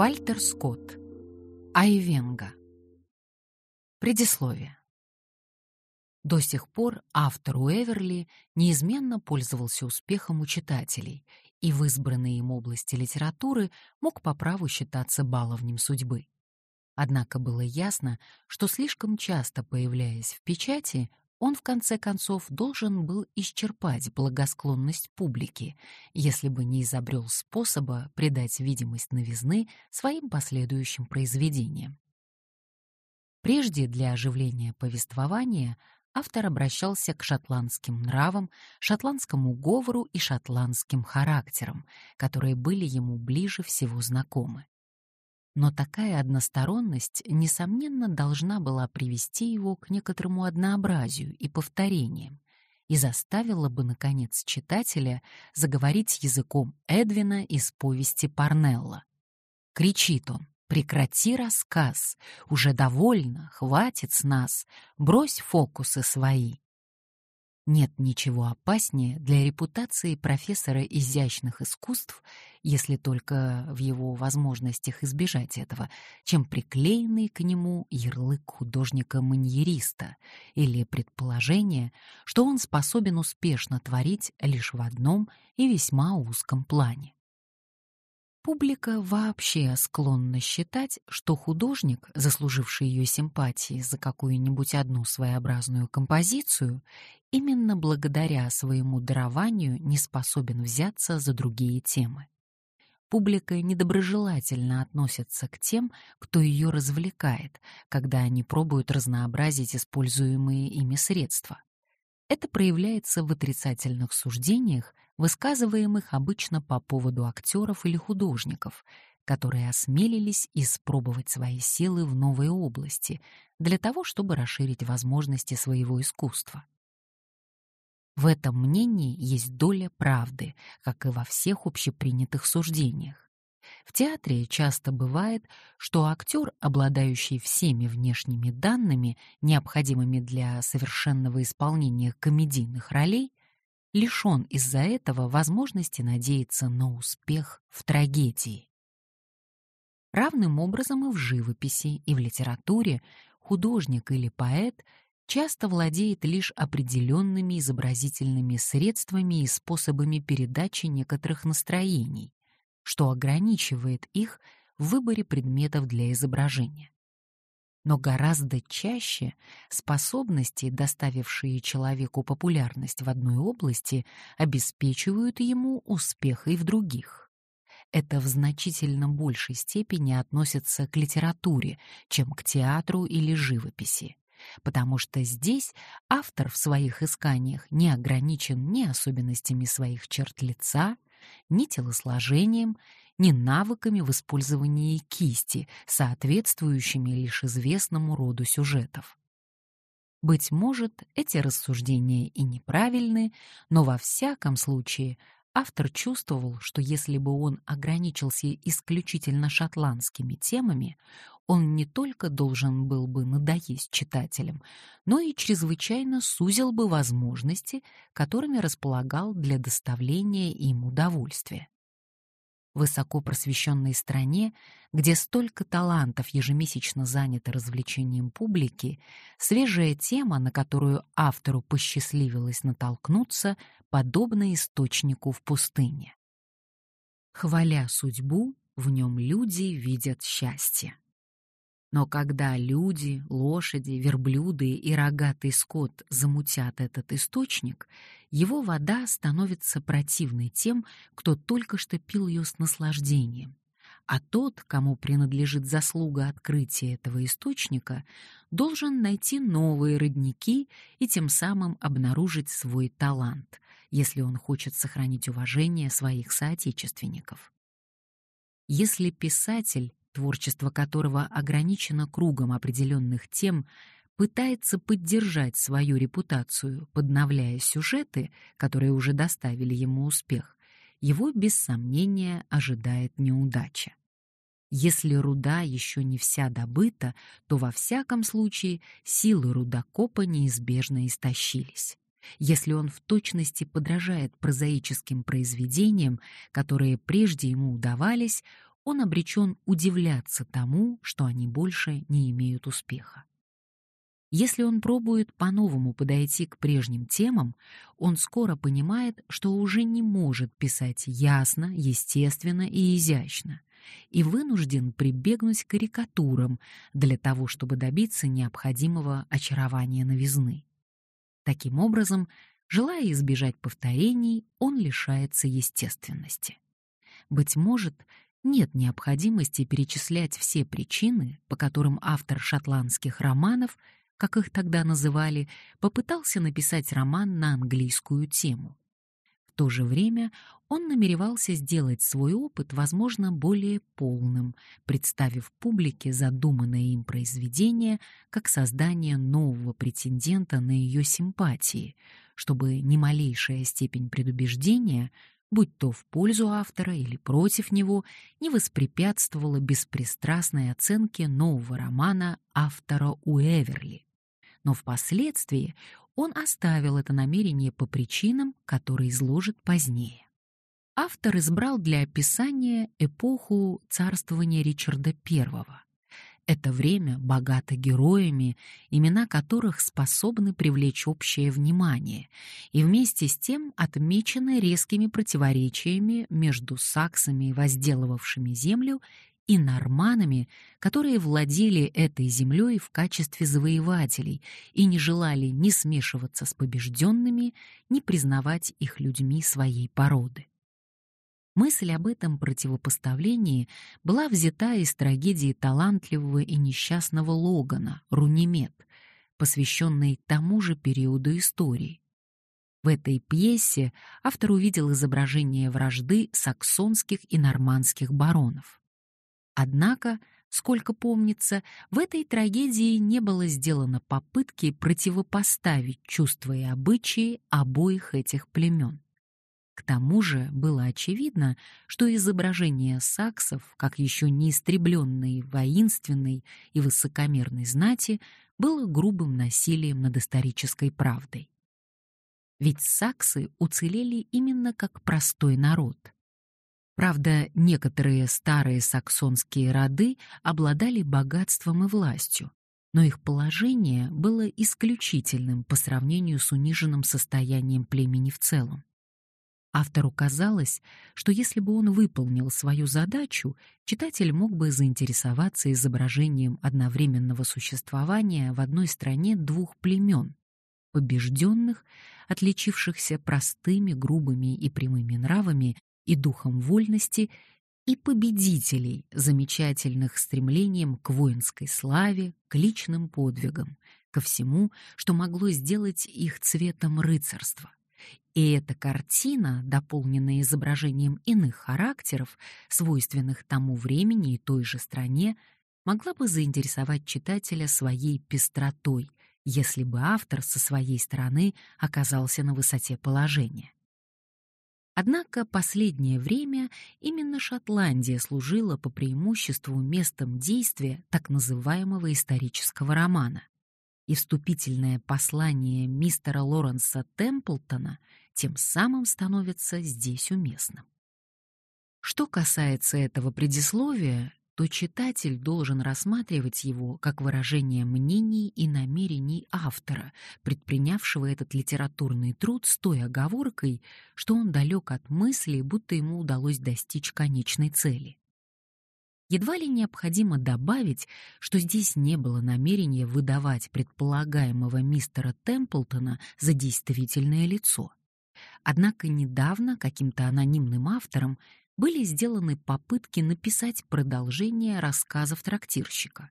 Вальтер Скотт. Айвенга. Предисловие. До сих пор автор Уэверли неизменно пользовался успехом у читателей и в избранной им области литературы мог по праву считаться баловнем судьбы. Однако было ясно, что слишком часто появляясь в печати, он в конце концов должен был исчерпать благосклонность публики, если бы не изобрел способа придать видимость новизны своим последующим произведениям. Прежде для оживления повествования автор обращался к шотландским нравам, шотландскому говору и шотландским характерам, которые были ему ближе всего знакомы. Но такая односторонность, несомненно, должна была привести его к некоторому однообразию и повторениям и заставила бы, наконец, читателя заговорить языком Эдвина из повести Парнелла. Кричит он, прекрати рассказ, уже довольно, хватит с нас, брось фокусы свои. Нет ничего опаснее для репутации профессора изящных искусств, если только в его возможностях избежать этого, чем приклеенный к нему ярлык художника-маньериста или предположение, что он способен успешно творить лишь в одном и весьма узком плане. Публика вообще склонна считать, что художник, заслуживший ее симпатии за какую-нибудь одну своеобразную композицию, именно благодаря своему дарованию не способен взяться за другие темы. Публика недоброжелательно относится к тем, кто ее развлекает, когда они пробуют разнообразить используемые ими средства. Это проявляется в отрицательных суждениях, высказываемых обычно по поводу актеров или художников, которые осмелились испробовать свои силы в новой области для того, чтобы расширить возможности своего искусства. В этом мнении есть доля правды, как и во всех общепринятых суждениях. В театре часто бывает, что актер, обладающий всеми внешними данными, необходимыми для совершенного исполнения комедийных ролей, лишен из-за этого возможности надеяться на успех в трагедии. Равным образом и в живописи, и в литературе художник или поэт часто владеет лишь определенными изобразительными средствами и способами передачи некоторых настроений, что ограничивает их в выборе предметов для изображения. Но гораздо чаще способности, доставившие человеку популярность в одной области, обеспечивают ему успех и в других. Это в значительно большей степени относится к литературе, чем к театру или живописи потому что здесь автор в своих исканиях не ограничен ни особенностями своих черт лица, ни телосложением, ни навыками в использовании кисти, соответствующими лишь известному роду сюжетов. Быть может, эти рассуждения и неправильны, но во всяком случае автор чувствовал, что если бы он ограничился исключительно шотландскими темами, он не только должен был бы надоесть читателям, но и чрезвычайно сузил бы возможности, которыми располагал для доставления им удовольствия. Высоко просвещенной стране, где столько талантов ежемесячно занято развлечением публики, свежая тема, на которую автору посчастливилось натолкнуться, подобна источнику в пустыне. Хваля судьбу, в нем люди видят счастье. Но когда люди, лошади, верблюды и рогатый скот замутят этот источник, его вода становится противной тем, кто только что пил ее с наслаждением. А тот, кому принадлежит заслуга открытия этого источника, должен найти новые родники и тем самым обнаружить свой талант, если он хочет сохранить уважение своих соотечественников. Если писатель творчество которого ограничено кругом определенных тем, пытается поддержать свою репутацию, подновляя сюжеты, которые уже доставили ему успех, его без сомнения ожидает неудача. Если руда еще не вся добыта, то во всяком случае силы рудокопа неизбежно истощились. Если он в точности подражает прозаическим произведениям, которые прежде ему удавались, он обречен удивляться тому, что они больше не имеют успеха. Если он пробует по-новому подойти к прежним темам, он скоро понимает, что уже не может писать ясно, естественно и изящно, и вынужден прибегнуть к карикатурам для того, чтобы добиться необходимого очарования новизны. Таким образом, желая избежать повторений, он лишается естественности. Быть может, нет необходимости перечислять все причины, по которым автор шотландских романов — как их тогда называли, попытался написать роман на английскую тему. В то же время он намеревался сделать свой опыт, возможно, более полным, представив публике задуманное им произведение как создание нового претендента на ее симпатии, чтобы ни малейшая степень предубеждения будь то в пользу автора или против него, не воспрепятствовала беспристрастной оценке нового романа автора Уэверли но впоследствии он оставил это намерение по причинам, которые изложит позднее. Автор избрал для описания эпоху царствования Ричарда I. Это время богато героями, имена которых способны привлечь общее внимание, и вместе с тем отмечены резкими противоречиями между саксами, возделывавшими землю, и норманами, которые владели этой землей в качестве завоевателей и не желали ни смешиваться с побежденными, ни признавать их людьми своей породы. Мысль об этом противопоставлении была взята из трагедии талантливого и несчастного Логана «Рунимед», посвященной тому же периоду истории. В этой пьесе автор увидел изображение вражды саксонских и нормандских баронов. Однако, сколько помнится, в этой трагедии не было сделано попытки противопоставить чувства и обычаи обоих этих племен. К тому же было очевидно, что изображение саксов, как еще не истребленной воинственной и высокомерной знати, было грубым насилием над исторической правдой. Ведь саксы уцелели именно как простой народ — Правда, некоторые старые саксонские роды обладали богатством и властью, но их положение было исключительным по сравнению с униженным состоянием племени в целом. Автору казалось, что если бы он выполнил свою задачу, читатель мог бы заинтересоваться изображением одновременного существования в одной стране двух племен — побежденных, отличившихся простыми, грубыми и прямыми нравами и духом вольности, и победителей, замечательных стремлением к воинской славе, к личным подвигам, ко всему, что могло сделать их цветом рыцарства. И эта картина, дополненная изображением иных характеров, свойственных тому времени и той же стране, могла бы заинтересовать читателя своей пестротой, если бы автор со своей стороны оказался на высоте положения. Однако последнее время именно Шотландия служила по преимуществу местом действия так называемого исторического романа. И вступительное послание мистера Лоренса Темплтона тем самым становится здесь уместным. Что касается этого предисловия, то читатель должен рассматривать его как выражение мнений и намерений автора, предпринявшего этот литературный труд с той оговоркой, что он далек от мысли, будто ему удалось достичь конечной цели. Едва ли необходимо добавить, что здесь не было намерения выдавать предполагаемого мистера Темплтона за действительное лицо. Однако недавно каким-то анонимным автором были сделаны попытки написать продолжение рассказов трактирщика.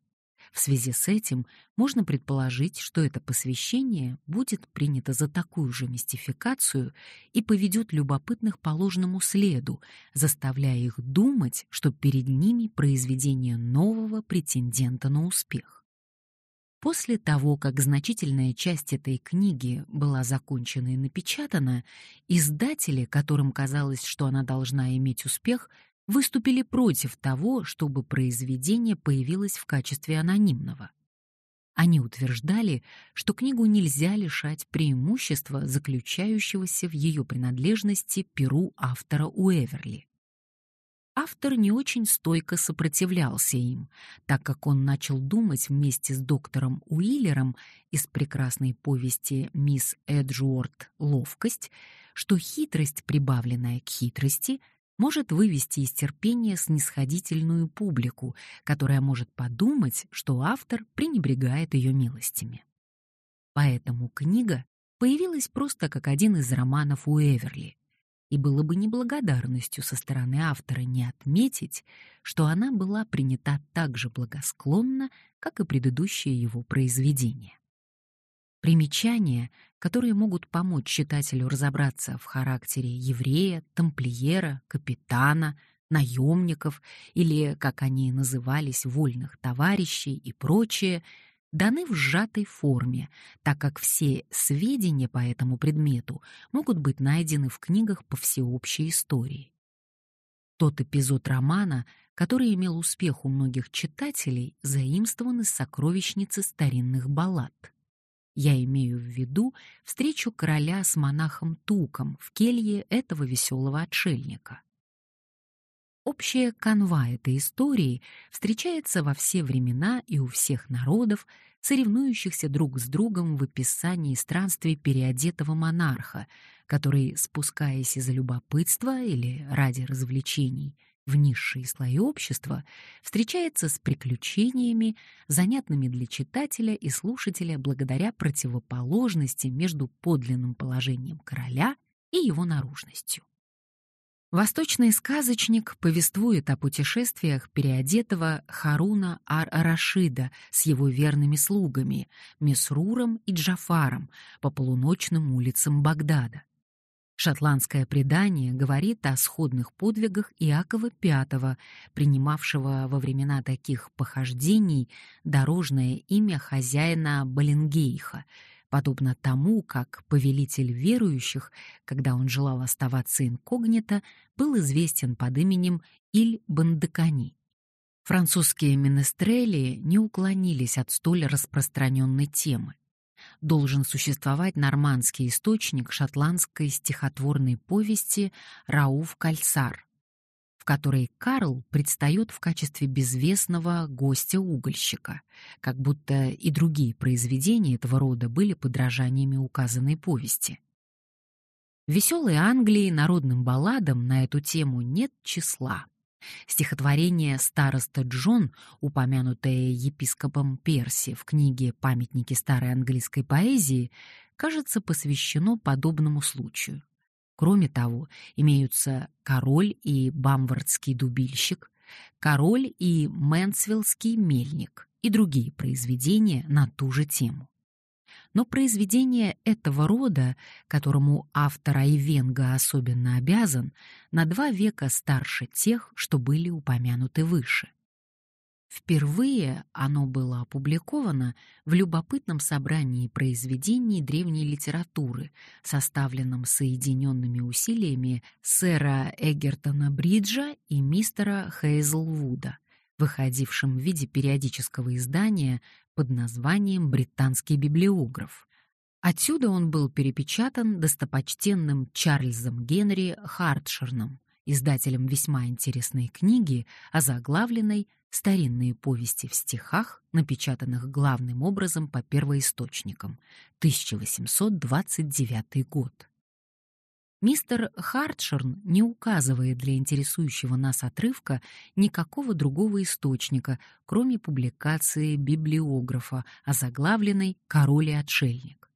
В связи с этим можно предположить, что это посвящение будет принято за такую же мистификацию и поведет любопытных по ложному следу, заставляя их думать, что перед ними произведение нового претендента на успех. После того, как значительная часть этой книги была закончена и напечатана, издатели, которым казалось, что она должна иметь успех, выступили против того, чтобы произведение появилось в качестве анонимного. Они утверждали, что книгу нельзя лишать преимущества, заключающегося в ее принадлежности перу автора Уэверли. автор не очень стойко сопротивлялся им, так как он начал думать вместе с доктором Уиллером из прекрасной повести «Мисс Эджуорт. Ловкость», что хитрость, прибавленная к хитрости, может вывести из терпения снисходительную публику, которая может подумать, что автор пренебрегает ее милостями. Поэтому книга появилась просто как один из романов у Эверли, и было бы неблагодарностью со стороны автора не отметить, что она была принята так же благосклонно, как и предыдущие его произведения. Примечания, которые могут помочь читателю разобраться в характере еврея, тамплиера, капитана, наемников или, как они назывались, вольных товарищей и прочее, даны в сжатой форме, так как все сведения по этому предмету могут быть найдены в книгах по всеобщей истории. Тот эпизод романа, который имел успех у многих читателей, заимствован из сокровищницы старинных баллад. Я имею в виду встречу короля с монахом Туком в келье этого веселого отшельника. Общая канва этой истории встречается во все времена и у всех народов, соревнующихся друг с другом в описании странствий переодетого монарха, который, спускаясь из-за любопытства или ради развлечений в низшие слои общества, встречается с приключениями, занятными для читателя и слушателя благодаря противоположности между подлинным положением короля и его наружностью. Восточный сказочник повествует о путешествиях переодетого Харуна ар-Рашида с его верными слугами Месруром и Джафаром по полуночным улицам Багдада. Шотландское предание говорит о сходных подвигах Иакова V, принимавшего во времена таких похождений дорожное имя хозяина Баленгейха — подобно тому, как повелитель верующих, когда он желал оставаться инкогнито, был известен под именем Иль Бандекани. Французские менестрели не уклонились от столь распространенной темы. Должен существовать нормандский источник шотландской стихотворной повести «Рауф Кальсар», которой Карл предстает в качестве безвестного гостя-угольщика, как будто и другие произведения этого рода были подражаниями указанной повести. В веселой Англии народным балладам на эту тему нет числа. Стихотворение «Староста Джон», упомянутое епископом Перси в книге «Памятники старой английской поэзии», кажется, посвящено подобному случаю. Кроме того, имеются король и бамвардский дубильщик, король и мэнсвиллский мельник и другие произведения на ту же тему. Но произведение этого рода, которому автор Айвенга особенно обязан, на два века старше тех, что были упомянуты выше. Впервые оно было опубликовано в любопытном собрании произведений древней литературы, составленном соединенными усилиями сэра Эгертона Бриджа и мистера Хейзлвуда, выходившим в виде периодического издания под названием «Британский библиограф». Отсюда он был перепечатан достопочтенным Чарльзом Генри Хартшерном, издателем весьма интересной книги, озаглавленной старинные повести в стихах, напечатанных главным образом по первоисточникам, 1829 год. Мистер Хартшерн не указывает для интересующего нас отрывка никакого другого источника, кроме публикации библиографа, озаглавленной «Король и отшельник».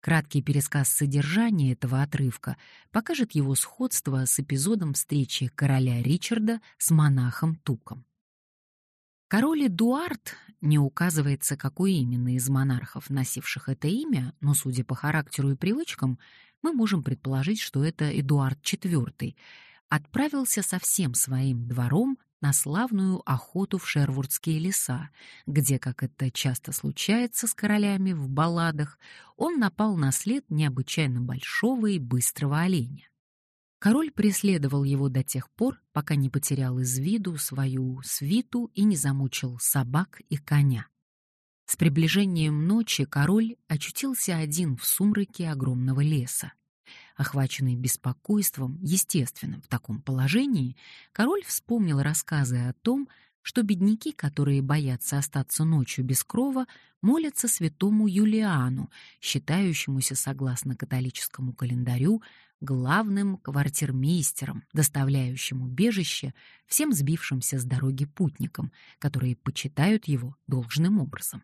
Краткий пересказ содержания этого отрывка покажет его сходство с эпизодом встречи короля Ричарда с монахом Туком. Король Эдуард, не указывается, какой именно из монархов, носивших это имя, но, судя по характеру и привычкам, мы можем предположить, что это Эдуард IV, отправился со всем своим двором на славную охоту в Шервудские леса, где, как это часто случается с королями в балладах, он напал на след необычайно большого и быстрого оленя. Король преследовал его до тех пор, пока не потерял из виду свою свиту и не замучил собак и коня. С приближением ночи король очутился один в сумраке огромного леса. Охваченный беспокойством, естественным в таком положении, король вспомнил рассказы о том, что бедняки, которые боятся остаться ночью без крова, молятся святому Юлиану, считающемуся, согласно католическому календарю, главным квартирмейстером, доставляющим убежище всем сбившимся с дороги путникам, которые почитают его должным образом.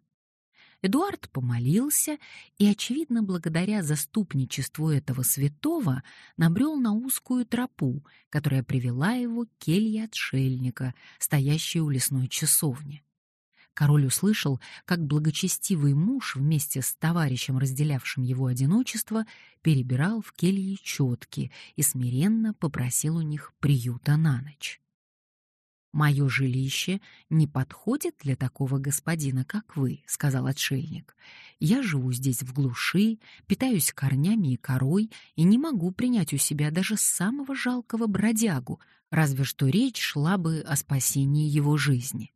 Эдуард помолился и, очевидно, благодаря заступничеству этого святого, набрел на узкую тропу, которая привела его к келье отшельника, стоящей у лесной часовни. Король услышал, как благочестивый муж вместе с товарищем, разделявшим его одиночество, перебирал в келье четки и смиренно попросил у них приюта на ночь. «Мое жилище не подходит для такого господина, как вы», — сказал отшельник. «Я живу здесь в глуши, питаюсь корнями и корой и не могу принять у себя даже самого жалкого бродягу, разве что речь шла бы о спасении его жизни».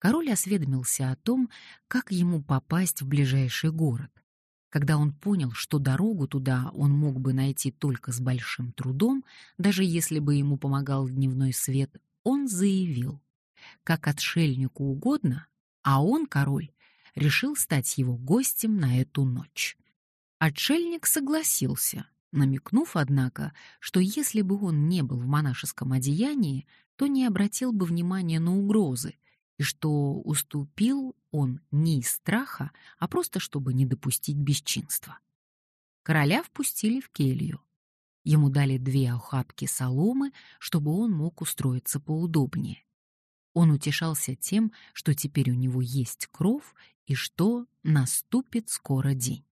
Король осведомился о том, как ему попасть в ближайший город. Когда он понял, что дорогу туда он мог бы найти только с большим трудом, даже если бы ему помогал дневной свет, он заявил, как отшельнику угодно, а он, король, решил стать его гостем на эту ночь. Отшельник согласился, намекнув, однако, что если бы он не был в монашеском одеянии, то не обратил бы внимания на угрозы, и что уступил он не из страха, а просто чтобы не допустить бесчинства. Короля впустили в келью. Ему дали две охапки соломы, чтобы он мог устроиться поудобнее. Он утешался тем, что теперь у него есть кров и что наступит скоро день.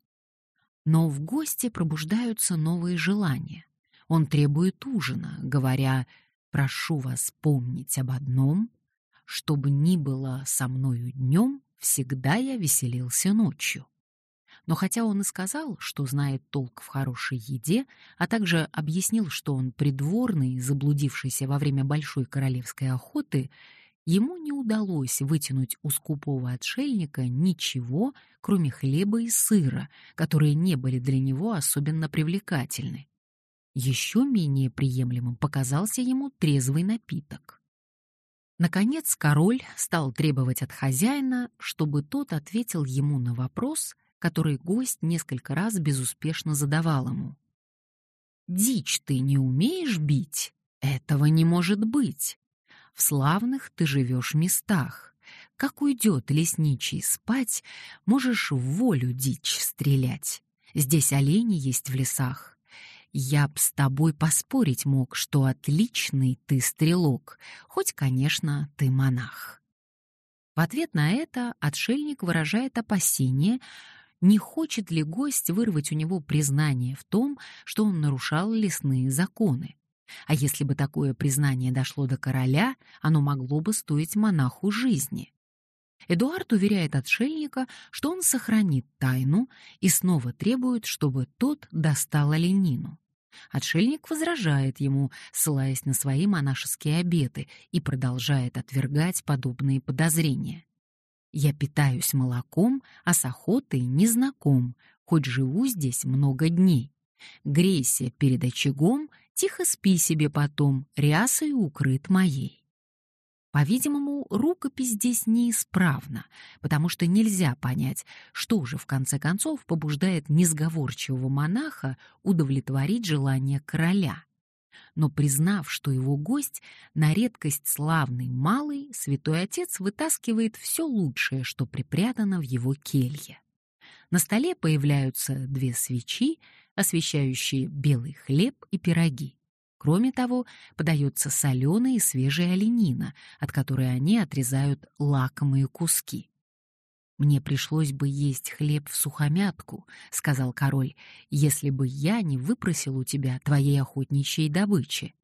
Но в гости пробуждаются новые желания. Он требует ужина, говоря «прошу вас помнить об одном, чтобы ни было со мною днем, всегда я веселился ночью». Но хотя он и сказал, что знает толк в хорошей еде, а также объяснил, что он придворный, заблудившийся во время большой королевской охоты, ему не удалось вытянуть у скупого отшельника ничего, кроме хлеба и сыра, которые не были для него особенно привлекательны. Еще менее приемлемым показался ему трезвый напиток. Наконец король стал требовать от хозяина, чтобы тот ответил ему на вопрос, который гость несколько раз безуспешно задавал ему. «Дичь ты не умеешь бить? Этого не может быть. В славных ты живешь местах. Как уйдет лесничий спать, можешь в волю дичь стрелять. Здесь олени есть в лесах. Я б с тобой поспорить мог, что отличный ты стрелок, хоть, конечно, ты монах». В ответ на это отшельник выражает опасение, не хочет ли гость вырвать у него признание в том, что он нарушал лесные законы. А если бы такое признание дошло до короля, оно могло бы стоить монаху жизни. Эдуард уверяет отшельника, что он сохранит тайну и снова требует, чтобы тот достал оленину. Отшельник возражает ему, ссылаясь на свои монашеские обеты, и продолжает отвергать подобные подозрения. Я питаюсь молоком, а с охотой не знаком, хоть живу здесь много дней. Грейся перед очагом, тихо спи себе потом, рясой укрыт моей. По-видимому, рукопись здесь неисправна, потому что нельзя понять, что же в конце концов побуждает несговорчивого монаха удовлетворить желание короля но признав, что его гость на редкость славный малый, святой отец вытаскивает все лучшее, что припрятано в его келье. На столе появляются две свечи, освещающие белый хлеб и пироги. Кроме того, подается соленая и свежая оленина, от которой они отрезают лакомые куски. «Мне пришлось бы есть хлеб в сухомятку», — сказал король, «если бы я не выпросил у тебя твоей охотничьей добычи.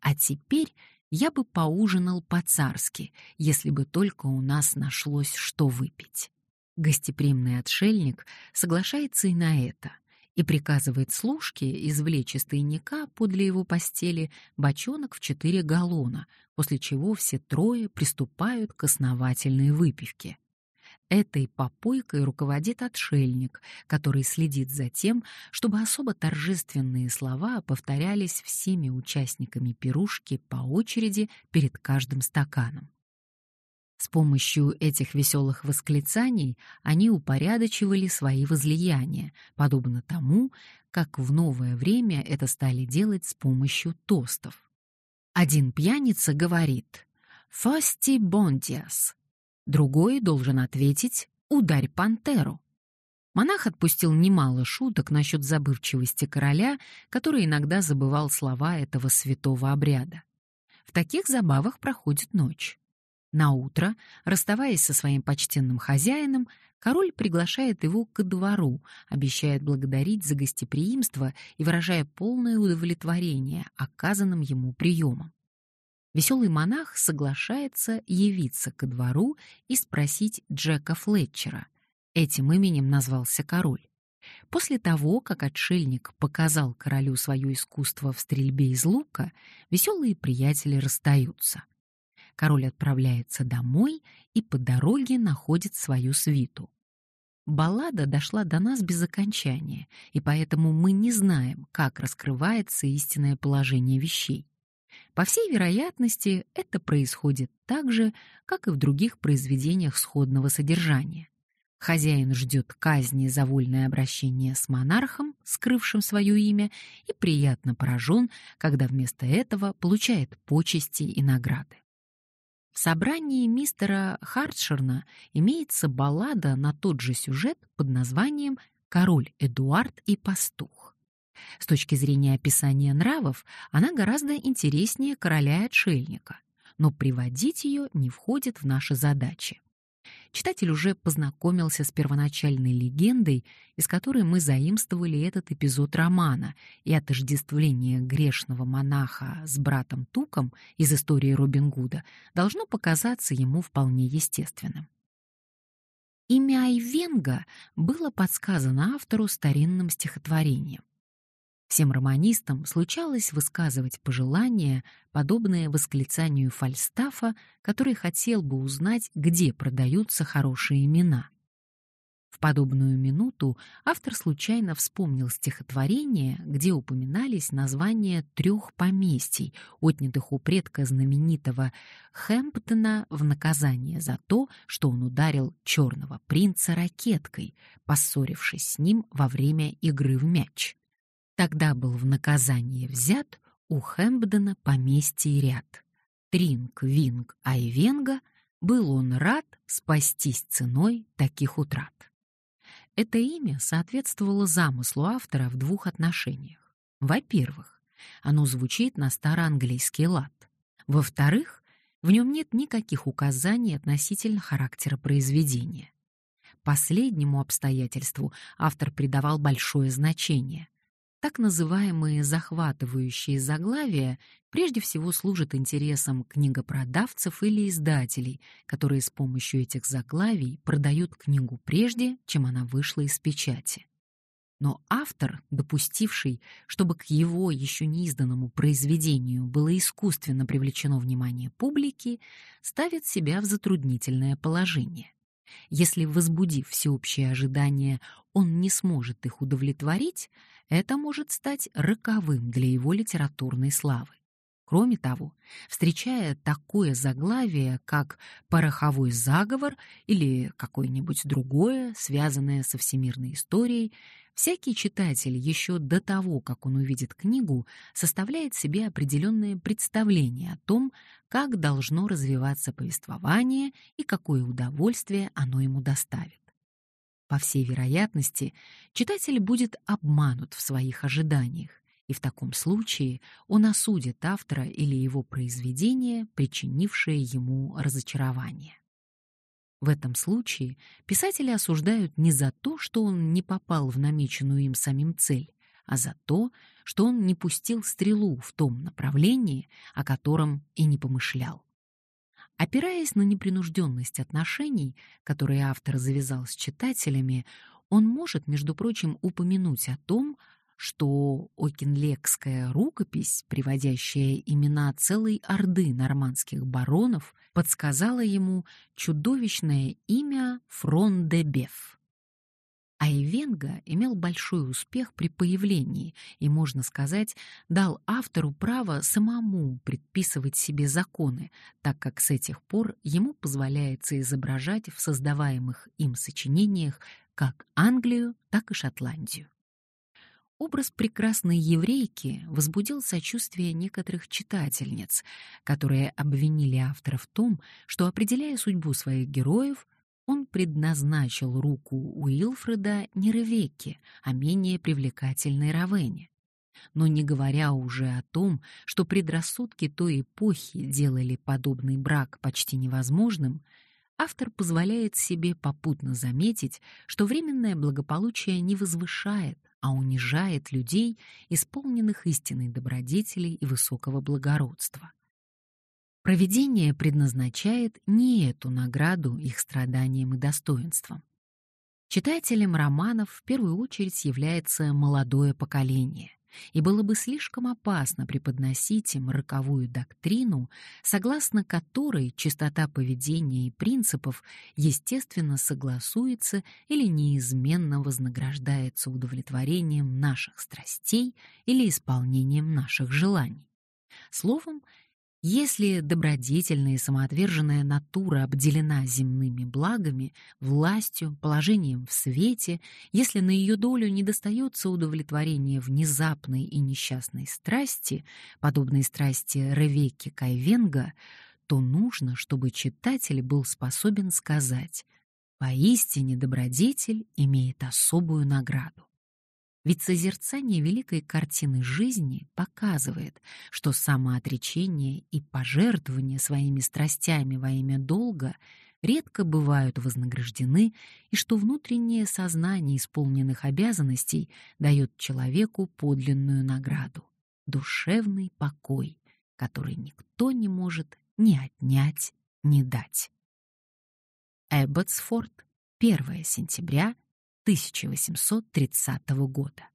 А теперь я бы поужинал по-царски, если бы только у нас нашлось что выпить». Гостеприимный отшельник соглашается и на это и приказывает служке извлечь из тайника подле его постели бочонок в четыре галлона, после чего все трое приступают к основательной выпивке. Этой попойкой руководит отшельник, который следит за тем, чтобы особо торжественные слова повторялись всеми участниками пирушки по очереди перед каждым стаканом. С помощью этих веселых восклицаний они упорядочивали свои возлияния, подобно тому, как в новое время это стали делать с помощью тостов. Один пьяница говорит «Фости бондиас», Другой должен ответить «Ударь пантеру». Монах отпустил немало шуток насчет забывчивости короля, который иногда забывал слова этого святого обряда. В таких забавах проходит ночь. На утро, расставаясь со своим почтенным хозяином, король приглашает его ко двору, обещает благодарить за гостеприимство и выражая полное удовлетворение оказанным ему приемом. Веселый монах соглашается явиться ко двору и спросить Джека Флетчера. Этим именем назвался король. После того, как отшельник показал королю свое искусство в стрельбе из лука, веселые приятели расстаются. Король отправляется домой и по дороге находит свою свиту. Баллада дошла до нас без окончания, и поэтому мы не знаем, как раскрывается истинное положение вещей. По всей вероятности, это происходит так же, как и в других произведениях сходного содержания. Хозяин ждет казни за вольное обращение с монархом, скрывшим свое имя, и приятно поражен, когда вместо этого получает почести и награды. В собрании мистера Хартшерна имеется баллада на тот же сюжет под названием «Король Эдуард и пастух». С точки зрения описания нравов, она гораздо интереснее короля и отшельника, но приводить ее не входит в наши задачи. Читатель уже познакомился с первоначальной легендой, из которой мы заимствовали этот эпизод романа, и отождествление грешного монаха с братом Туком из истории Робин Гуда должно показаться ему вполне естественным. Имя Айвенга было подсказано автору старинным стихотворением. Всем романистам случалось высказывать пожелания, подобные восклицанию Фальстафа, который хотел бы узнать, где продаются хорошие имена. В подобную минуту автор случайно вспомнил стихотворение, где упоминались названия трех поместий, отнятых у предка знаменитого Хэмптона в наказание за то, что он ударил черного принца ракеткой, поссорившись с ним во время игры в мяч. Тогда был в наказание взят у Хэмпдена поместье ряд. Тринг, Винг, Айвенга был он рад спастись ценой таких утрат. Это имя соответствовало замыслу автора в двух отношениях. Во-первых, оно звучит на староанглийский лад. Во-вторых, в нем нет никаких указаний относительно характера произведения. Последнему обстоятельству автор придавал большое значение, так называемые захватывающие заглавия прежде всего служат интересам книгопродавцев или издателей, которые с помощью этих заглавий продают книгу прежде, чем она вышла из печати. Но автор, допустивший, чтобы к его еще неизданному произведению было искусственно привлечено внимание публики, ставит себя в затруднительное положение. Если, возбудив всеобщее ожидание, он не сможет их удовлетворить, это может стать роковым для его литературной славы. Кроме того, встречая такое заглавие, как «пороховой заговор» или какое-нибудь другое, связанное со всемирной историей, всякий читатель еще до того, как он увидит книгу, составляет себе определенное представление о том, как должно развиваться повествование и какое удовольствие оно ему доставит. По всей вероятности, читатель будет обманут в своих ожиданиях, и в таком случае он осудит автора или его произведение, причинившее ему разочарование. В этом случае писатели осуждают не за то, что он не попал в намеченную им самим цель, а за то, что он не пустил стрелу в том направлении, о котором и не помышлял. Опираясь на непринужденность отношений, которые автор завязал с читателями, он может, между прочим, упомянуть о том, что окинлекская рукопись, приводящая имена целой орды нормандских баронов, подсказала ему чудовищное имя Фрон де Беф. Айвенга имел большой успех при появлении и, можно сказать, дал автору право самому предписывать себе законы, так как с этих пор ему позволяется изображать в создаваемых им сочинениях как Англию, так и Шотландию. Образ прекрасной еврейки возбудил сочувствие некоторых читательниц, которые обвинили автора в том, что, определяя судьбу своих героев, он предназначил руку Уилфреда не Ревекке, а менее привлекательной Равене. Но не говоря уже о том, что предрассудки той эпохи делали подобный брак почти невозможным, автор позволяет себе попутно заметить, что временное благополучие не возвышает, а унижает людей, исполненных истинной добродетели и высокого благородства. Провидение предназначает не эту награду их страданиям и достоинствам. Читателем романов в первую очередь является молодое поколение, и было бы слишком опасно преподносить им роковую доктрину, согласно которой чистота поведения и принципов естественно согласуется или неизменно вознаграждается удовлетворением наших страстей или исполнением наших желаний. Словом, если добродетельная и самоотверженная натура обделена земными благами, властью, положением в свете, если на ее долю не достается удовлетворения внезапной и несчастной страсти, подобной страсти Ревекки Кайвенга, то нужно, чтобы читатель был способен сказать «Поистине добродетель имеет особую награду». Ведь созерцание великой картины жизни показывает, что самоотречение и пожертвование своими страстями во имя долга редко бывают вознаграждены, и что внутреннее сознание исполненных обязанностей дает человеку подлинную награду — душевный покой, который никто не может ни отнять, ни дать. Эбботсфорд, 1 сентября 1830 года.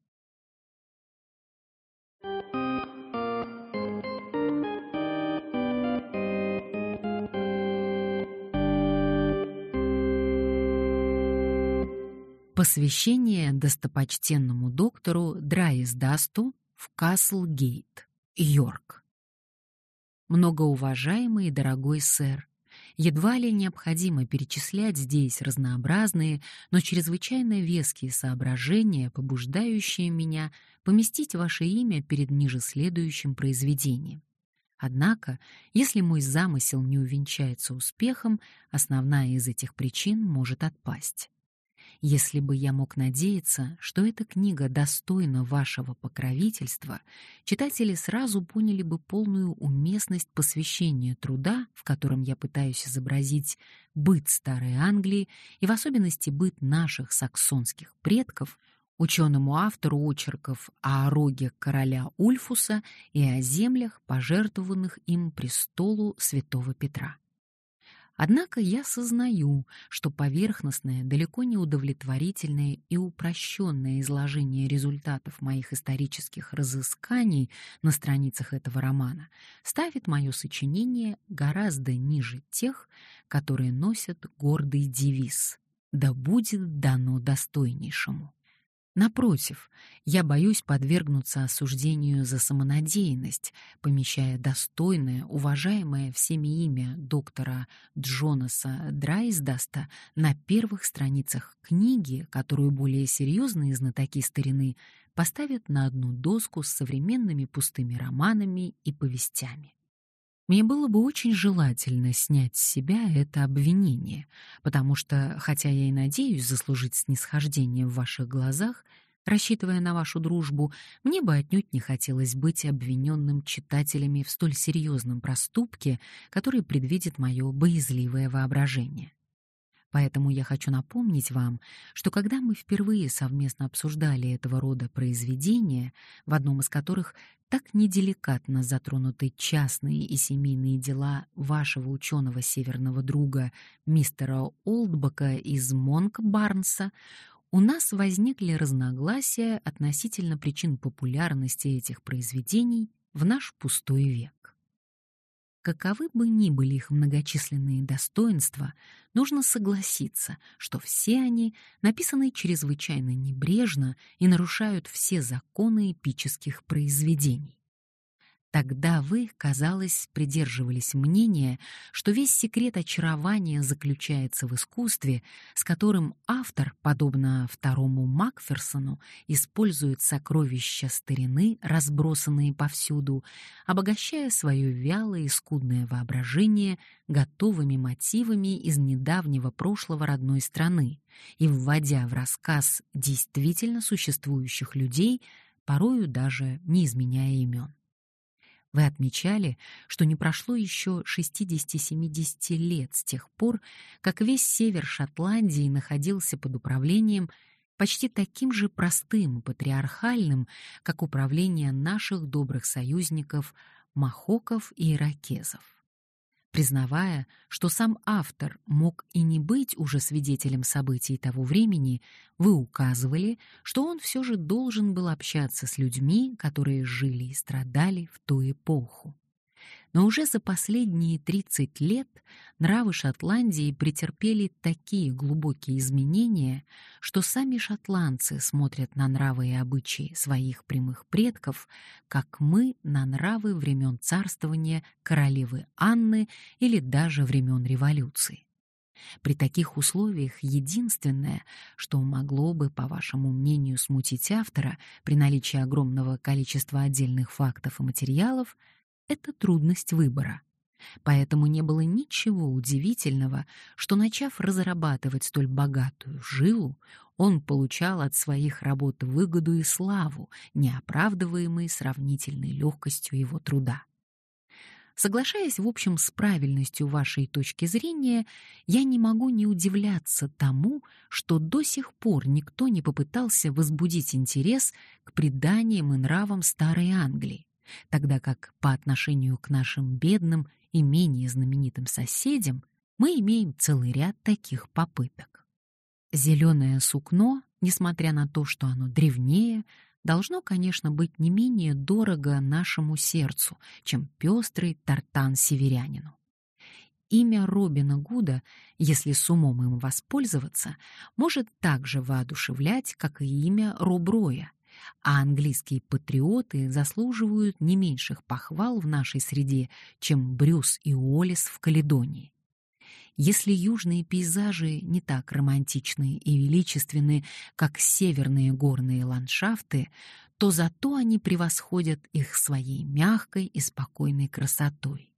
Посвящение достопочтенному доктору Драйсдасту в Каслгейт, Йорк. Многоуважаемый и дорогой сэр, Едва ли необходимо перечислять здесь разнообразные, но чрезвычайно веские соображения, побуждающие меня поместить ваше имя перед ниже следующим произведением. Однако, если мой замысел не увенчается успехом, основная из этих причин может отпасть. Если бы я мог надеяться, что эта книга достойна вашего покровительства, читатели сразу поняли бы полную уместность посвящения труда, в котором я пытаюсь изобразить быт старой Англии и в особенности быт наших саксонских предков, ученому автору очерков о роге короля Ульфуса и о землях, пожертвованных им престолу святого Петра. Однако я сознаю, что поверхностное, далеко не удовлетворительное и упрощенное изложение результатов моих исторических разысканий на страницах этого романа ставит мое сочинение гораздо ниже тех, которые носят гордый девиз «Да будет дано достойнейшему». Напротив, я боюсь подвергнуться осуждению за самонадеянность, помещая достойное, уважаемое всеми имя доктора Джонаса Драйсдаста на первых страницах книги, которую более серьезные знатоки старины поставят на одну доску с современными пустыми романами и повестями. Мне было бы очень желательно снять с себя это обвинение, потому что, хотя я и надеюсь заслужить снисхождение в ваших глазах, рассчитывая на вашу дружбу, мне бы отнюдь не хотелось быть обвиненным читателями в столь серьезном проступке, который предвидит мое боязливое воображение. Поэтому я хочу напомнить вам, что когда мы впервые совместно обсуждали этого рода произведения, в одном из которых так неделикатно затронуты частные и семейные дела вашего ученого северного друга мистера Олдбака из Монк-Барнса, у нас возникли разногласия относительно причин популярности этих произведений в наш пустой век. Каковы бы ни были их многочисленные достоинства, нужно согласиться, что все они написаны чрезвычайно небрежно и нарушают все законы эпических произведений. Тогда вы, казалось, придерживались мнения, что весь секрет очарования заключается в искусстве, с которым автор, подобно второму Макферсону, использует сокровища старины, разбросанные повсюду, обогащая свое вялое и скудное воображение готовыми мотивами из недавнего прошлого родной страны и вводя в рассказ действительно существующих людей, порою даже не изменяя имен. Вы отмечали, что не прошло еще 60-70 лет с тех пор, как весь север Шотландии находился под управлением почти таким же простым и патриархальным, как управление наших добрых союзников махоков и иракезов признавая, что сам автор мог и не быть уже свидетелем событий того времени, вы указывали, что он все же должен был общаться с людьми, которые жили и страдали в ту эпоху. Но уже за последние 30 лет нравы Шотландии претерпели такие глубокие изменения, что сами шотландцы смотрят на нравы и обычаи своих прямых предков, как мы на нравы времен царствования королевы Анны или даже времен революции. При таких условиях единственное, что могло бы, по вашему мнению, смутить автора при наличии огромного количества отдельных фактов и материалов — это трудность выбора. Поэтому не было ничего удивительного, что, начав разрабатывать столь богатую жилу, он получал от своих работ выгоду и славу, не оправдываемые сравнительной легкостью его труда. Соглашаясь в общем с правильностью вашей точки зрения, я не могу не удивляться тому, что до сих пор никто не попытался возбудить интерес к преданиям и нравам старой Англии, тогда как по отношению к нашим бедным и менее знаменитым соседям мы имеем целый ряд таких попыток. Зеленое сукно, несмотря на то, что оно древнее, должно, конечно, быть не менее дорого нашему сердцу, чем пестрый тартан северянину. Имя Робина Гуда, если с умом им воспользоваться, может так же воодушевлять, как и имя Руброя, а английские патриоты заслуживают не меньших похвал в нашей среде, чем Брюс и Уоллес в Каледонии. Если южные пейзажи не так романтичны и величественны, как северные горные ландшафты, то зато они превосходят их своей мягкой и спокойной красотой.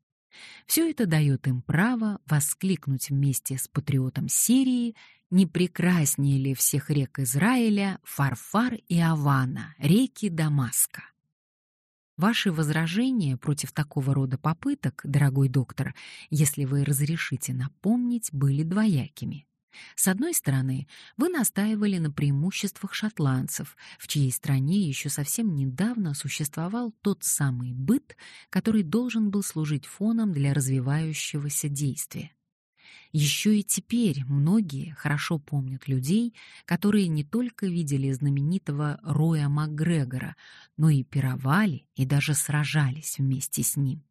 Все это дает им право воскликнуть вместе с патриотом Сирии не прекраснее ли всех рек Израиля Фарфар и Авана, реки Дамаска. Ваши возражения против такого рода попыток, дорогой доктор, если вы разрешите напомнить, были двоякими. С одной стороны, вы настаивали на преимуществах шотландцев, в чьей стране еще совсем недавно существовал тот самый быт, который должен был служить фоном для развивающегося действия. Еще и теперь многие хорошо помнят людей, которые не только видели знаменитого Роя Макгрегора, но и пировали и даже сражались вместе с ним.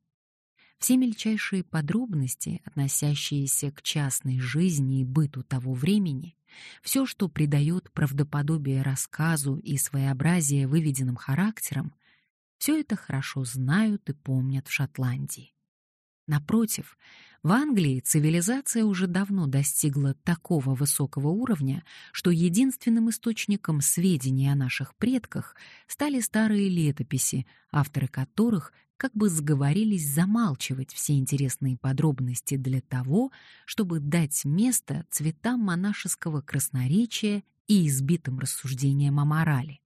Все мельчайшие подробности, относящиеся к частной жизни и быту того времени, все, что придает правдоподобие рассказу и своеобразие выведенным характерам, все это хорошо знают и помнят в Шотландии. Напротив, в Англии цивилизация уже давно достигла такого высокого уровня, что единственным источником сведений о наших предках стали старые летописи, авторы которых как бы сговорились замалчивать все интересные подробности для того, чтобы дать место цветам монашеского красноречия и избитым рассуждениям о морали.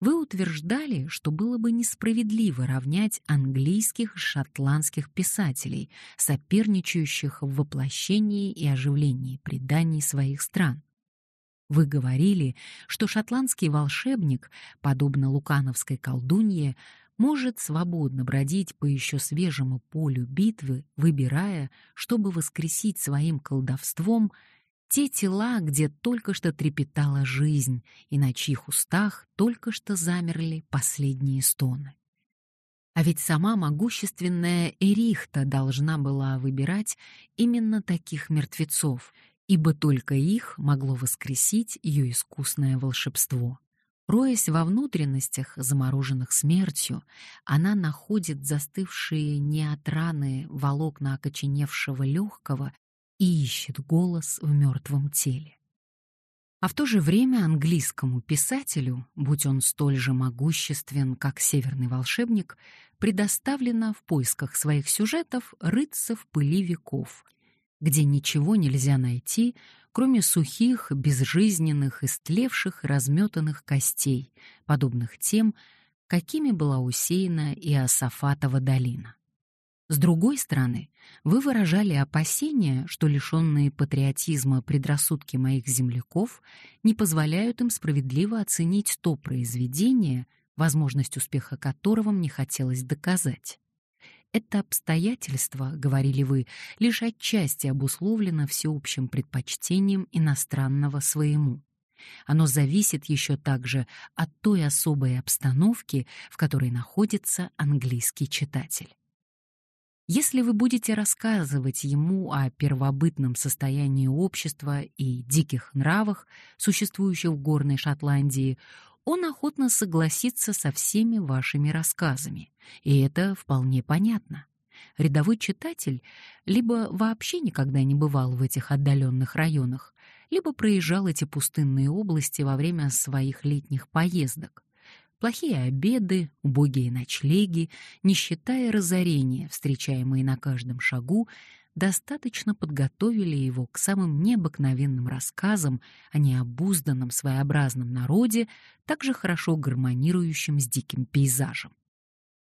Вы утверждали, что было бы несправедливо равнять английских и шотландских писателей, соперничающих в воплощении и оживлении преданий своих стран. Вы говорили, что шотландский волшебник, подобно лукановской колдунье, может свободно бродить по еще свежему полю битвы, выбирая, чтобы воскресить своим колдовством те тела, где только что трепетала жизнь и на чьих устах только что замерли последние стоны. А ведь сама могущественная Эрихта должна была выбирать именно таких мертвецов, ибо только их могло воскресить ее искусное волшебство. Роясь во внутренностях, замороженных смертью, она находит застывшие не волокна окоченевшего легкого и ищет голос в мертвом теле. А в то же время английскому писателю, будь он столь же могуществен, как северный волшебник, предоставлено в поисках своих сюжетов рыться в пыли веков, где ничего нельзя найти, кроме сухих, безжизненных, истлевших, разметанных костей, подобных тем, какими была усеяна и Асафатова долина. С другой стороны, вы выражали опасения, что лишенные патриотизма предрассудки моих земляков не позволяют им справедливо оценить то произведение, возможность успеха которого мне хотелось доказать. Это обстоятельство, говорили вы, лишь отчасти обусловлено всеобщим предпочтением иностранного своему. Оно зависит еще также от той особой обстановки, в которой находится английский читатель. Если вы будете рассказывать ему о первобытном состоянии общества и диких нравах, существующих в горной Шотландии, он охотно согласится со всеми вашими рассказами, и это вполне понятно. Рядовой читатель либо вообще никогда не бывал в этих отдаленных районах, либо проезжал эти пустынные области во время своих летних поездок. Плохие обеды, убогие ночлеги, нищета и разорения, встречаемые на каждом шагу, достаточно подготовили его к самым необыкновенным рассказам о необузданном своеобразном народе, также хорошо гармонирующем с диким пейзажем.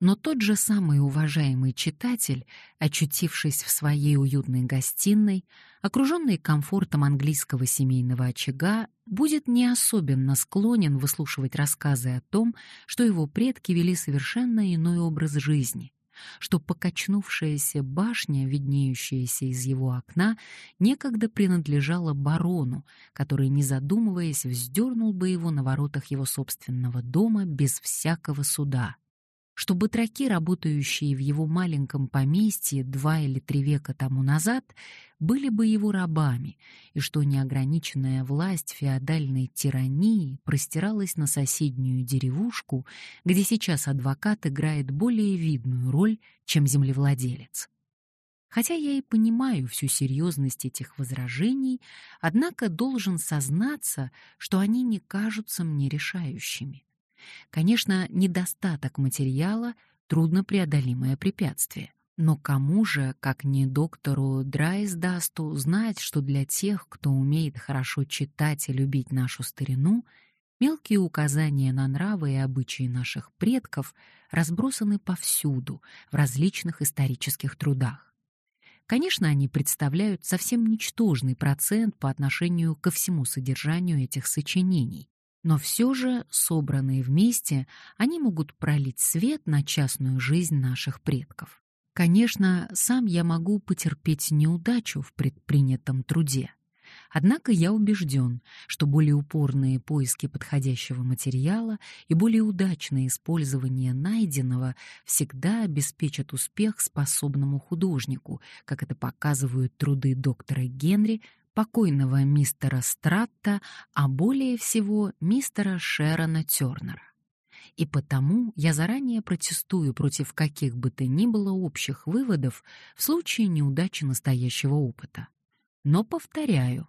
Но тот же самый уважаемый читатель, очутившись в своей уютной гостиной, окруженный комфортом английского семейного очага, будет не особенно склонен выслушивать рассказы о том, что его предки вели совершенно иной образ жизни, что покачнувшаяся башня, виднеющаяся из его окна, некогда принадлежала барону, который, не задумываясь, вздернул бы его на воротах его собственного дома без всякого суда что батраки, работающие в его маленьком поместье два или три века тому назад, были бы его рабами, и что неограниченная власть феодальной тирании простиралась на соседнюю деревушку, где сейчас адвокат играет более видную роль, чем землевладелец. Хотя я и понимаю всю серьезность этих возражений, однако должен сознаться, что они не кажутся мне решающими. Конечно, недостаток материала — труднопреодолимое препятствие. Но кому же, как не доктору Драйсдасту, знать, что для тех, кто умеет хорошо читать и любить нашу старину, мелкие указания на нравы и обычаи наших предков разбросаны повсюду, в различных исторических трудах. Конечно, они представляют совсем ничтожный процент по отношению ко всему содержанию этих сочинений, но все же, собранные вместе, они могут пролить свет на частную жизнь наших предков. Конечно, сам я могу потерпеть неудачу в предпринятом труде. Однако я убежден, что более упорные поиски подходящего материала и более удачное использование найденного всегда обеспечат успех способному художнику, как это показывают труды доктора Генри, покойного мистера Стратта, а более всего мистера Шерона Тёрнера. И потому я заранее протестую против каких бы то ни было общих выводов в случае неудачи настоящего опыта. Но повторяю,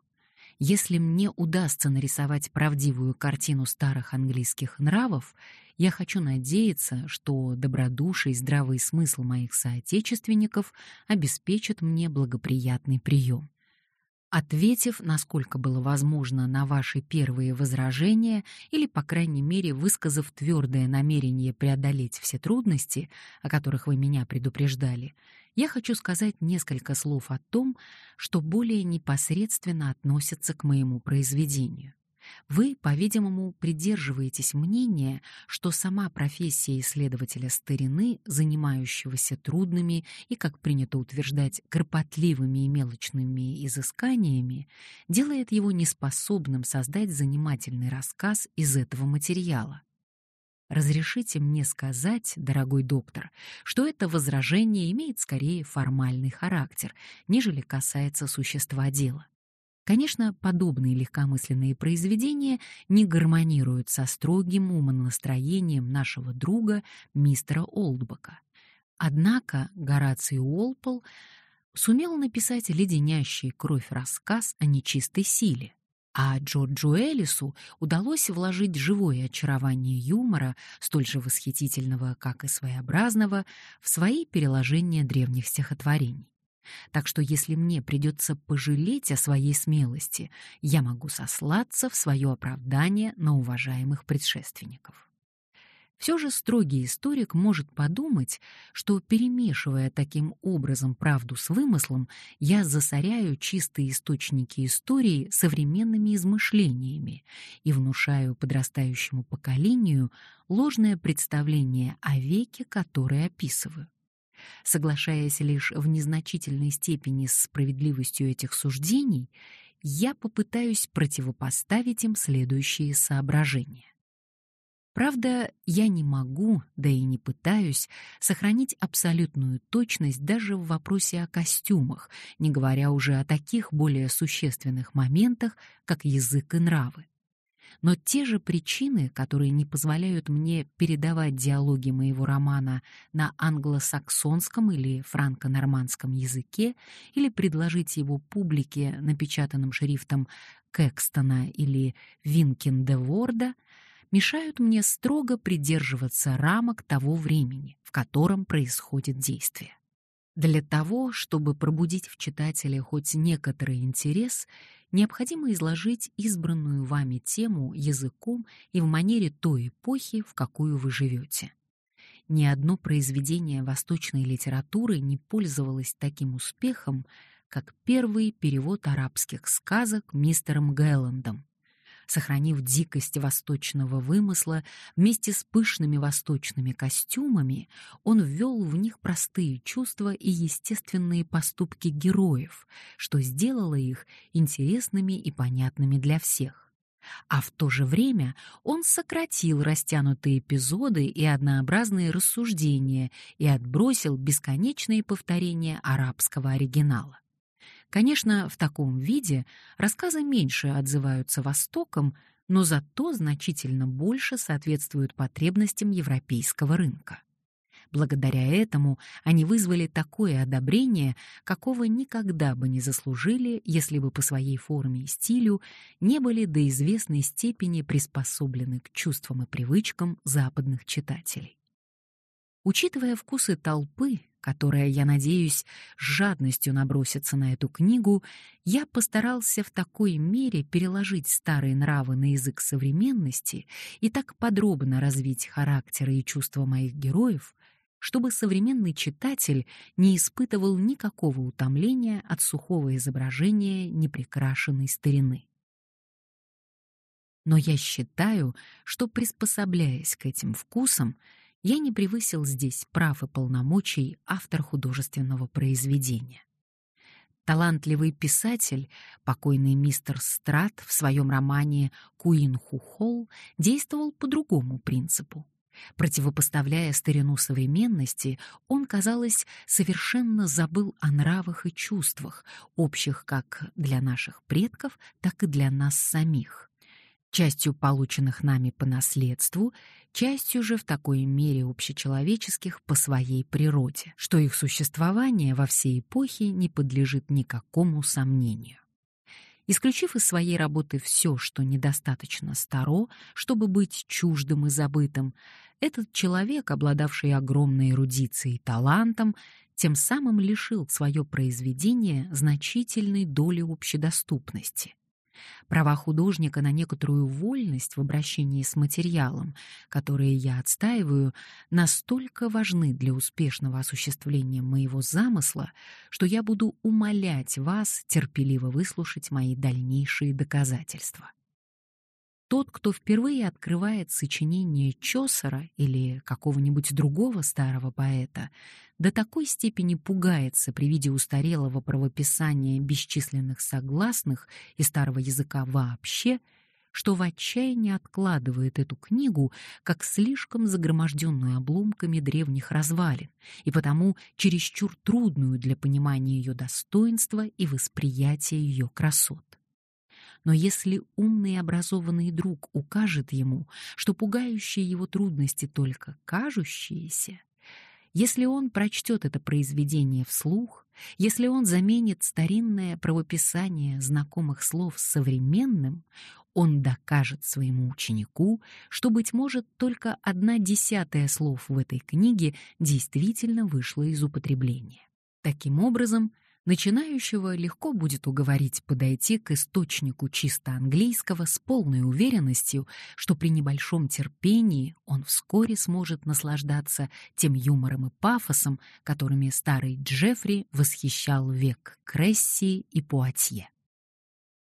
если мне удастся нарисовать правдивую картину старых английских нравов, я хочу надеяться, что добродушие и здравый смысл моих соотечественников обеспечат мне благоприятный прием. Ответив, насколько было возможно, на ваши первые возражения или, по крайней мере, высказав твердое намерение преодолеть все трудности, о которых вы меня предупреждали, я хочу сказать несколько слов о том, что более непосредственно относится к моему произведению. Вы, по-видимому, придерживаетесь мнения, что сама профессия исследователя старины, занимающегося трудными и, как принято утверждать, кропотливыми и мелочными изысканиями, делает его неспособным создать занимательный рассказ из этого материала. Разрешите мне сказать, дорогой доктор, что это возражение имеет скорее формальный характер, нежели касается существа дела. Конечно, подобные легкомысленные произведения не гармонируют со строгим умонастроением нашего друга мистера Олдбака. Однако Гораций Уолпол сумел написать леденящий кровь рассказ о нечистой силе, а Джорджу Элису удалось вложить живое очарование юмора, столь же восхитительного, как и своеобразного, в свои переложения древних стихотворений. Так что если мне придется пожалеть о своей смелости, я могу сослаться в свое оправдание на уважаемых предшественников. Все же строгий историк может подумать, что, перемешивая таким образом правду с вымыслом, я засоряю чистые источники истории современными измышлениями и внушаю подрастающему поколению ложное представление о веке, который описываю. Соглашаясь лишь в незначительной степени с справедливостью этих суждений, я попытаюсь противопоставить им следующие соображения. Правда, я не могу, да и не пытаюсь, сохранить абсолютную точность даже в вопросе о костюмах, не говоря уже о таких более существенных моментах, как язык и нравы. Но те же причины, которые не позволяют мне передавать диалоги моего романа на англосаксонском или франко-нормандском языке или предложить его публике напечатанным шрифтом Кэкстона или Винкин-де-Ворда, мешают мне строго придерживаться рамок того времени, в котором происходит действие. Для того, чтобы пробудить в читателе хоть некоторый интерес, необходимо изложить избранную вами тему языком и в манере той эпохи, в какую вы живете. Ни одно произведение восточной литературы не пользовалось таким успехом, как первый перевод арабских сказок мистером Гэлландом, сохранив дикость восточного вымысла, вместе с пышными восточными костюмами, он ввел в них простые чувства и естественные поступки героев, что сделало их интересными и понятными для всех. А в то же время он сократил растянутые эпизоды и однообразные рассуждения и отбросил бесконечные повторения арабского оригинала. Конечно, в таком виде рассказы меньше отзываются Востоком, но зато значительно больше соответствуют потребностям европейского рынка. Благодаря этому они вызвали такое одобрение, какого никогда бы не заслужили, если бы по своей форме и стилю не были до известной степени приспособлены к чувствам и привычкам западных читателей. Учитывая вкусы толпы, которая, я надеюсь, с жадностью набросится на эту книгу, я постарался в такой мере переложить старые нравы на язык современности и так подробно развить характеры и чувства моих героев, чтобы современный читатель не испытывал никакого утомления от сухого изображения непрекрашенной старины. Но я считаю, что приспособляясь к этим вкусам, я не превысил здесь прав и полномочий автор художественного произведения. Талантливый писатель, покойный мистер Страт в своем романе «Куин Хухол» действовал по другому принципу. Противопоставляя старину современности, он, казалось, совершенно забыл о нравах и чувствах, общих как для наших предков, так и для нас самих частью полученных нами по наследству, частью же в такой мере общечеловеческих по своей природе, что их существование во всей эпохе не подлежит никакому сомнению. Исключив из своей работы все, что недостаточно старо, чтобы быть чуждым и забытым, этот человек, обладавший огромной эрудицией и талантом, тем самым лишил свое произведение значительной доли общедоступности — Права художника на некоторую вольность в обращении с материалом, которые я отстаиваю, настолько важны для успешного осуществления моего замысла, что я буду умолять вас терпеливо выслушать мои дальнейшие доказательства. Тот, кто впервые открывает сочинение Чосера или какого-нибудь другого старого поэта, до такой степени пугается при виде устарелого правописания бесчисленных согласных и старого языка вообще, что в отчаянии откладывает эту книгу как слишком загроможденную обломками древних развалин и потому чересчур трудную для понимания ее достоинства и восприятия ее красот. Но если умный и образованный друг укажет ему, что пугающие его трудности только кажущиеся, если он прочтет это произведение вслух, если он заменит старинное правописание знакомых слов современным, он докажет своему ученику, что, быть может, только одна десятая слов в этой книге действительно вышла из употребления. Таким образом, Начинающего легко будет уговорить подойти к источнику чисто английского с полной уверенностью, что при небольшом терпении он вскоре сможет наслаждаться тем юмором и пафосом, которыми старый Джеффри восхищал век Кресси и Пуатье.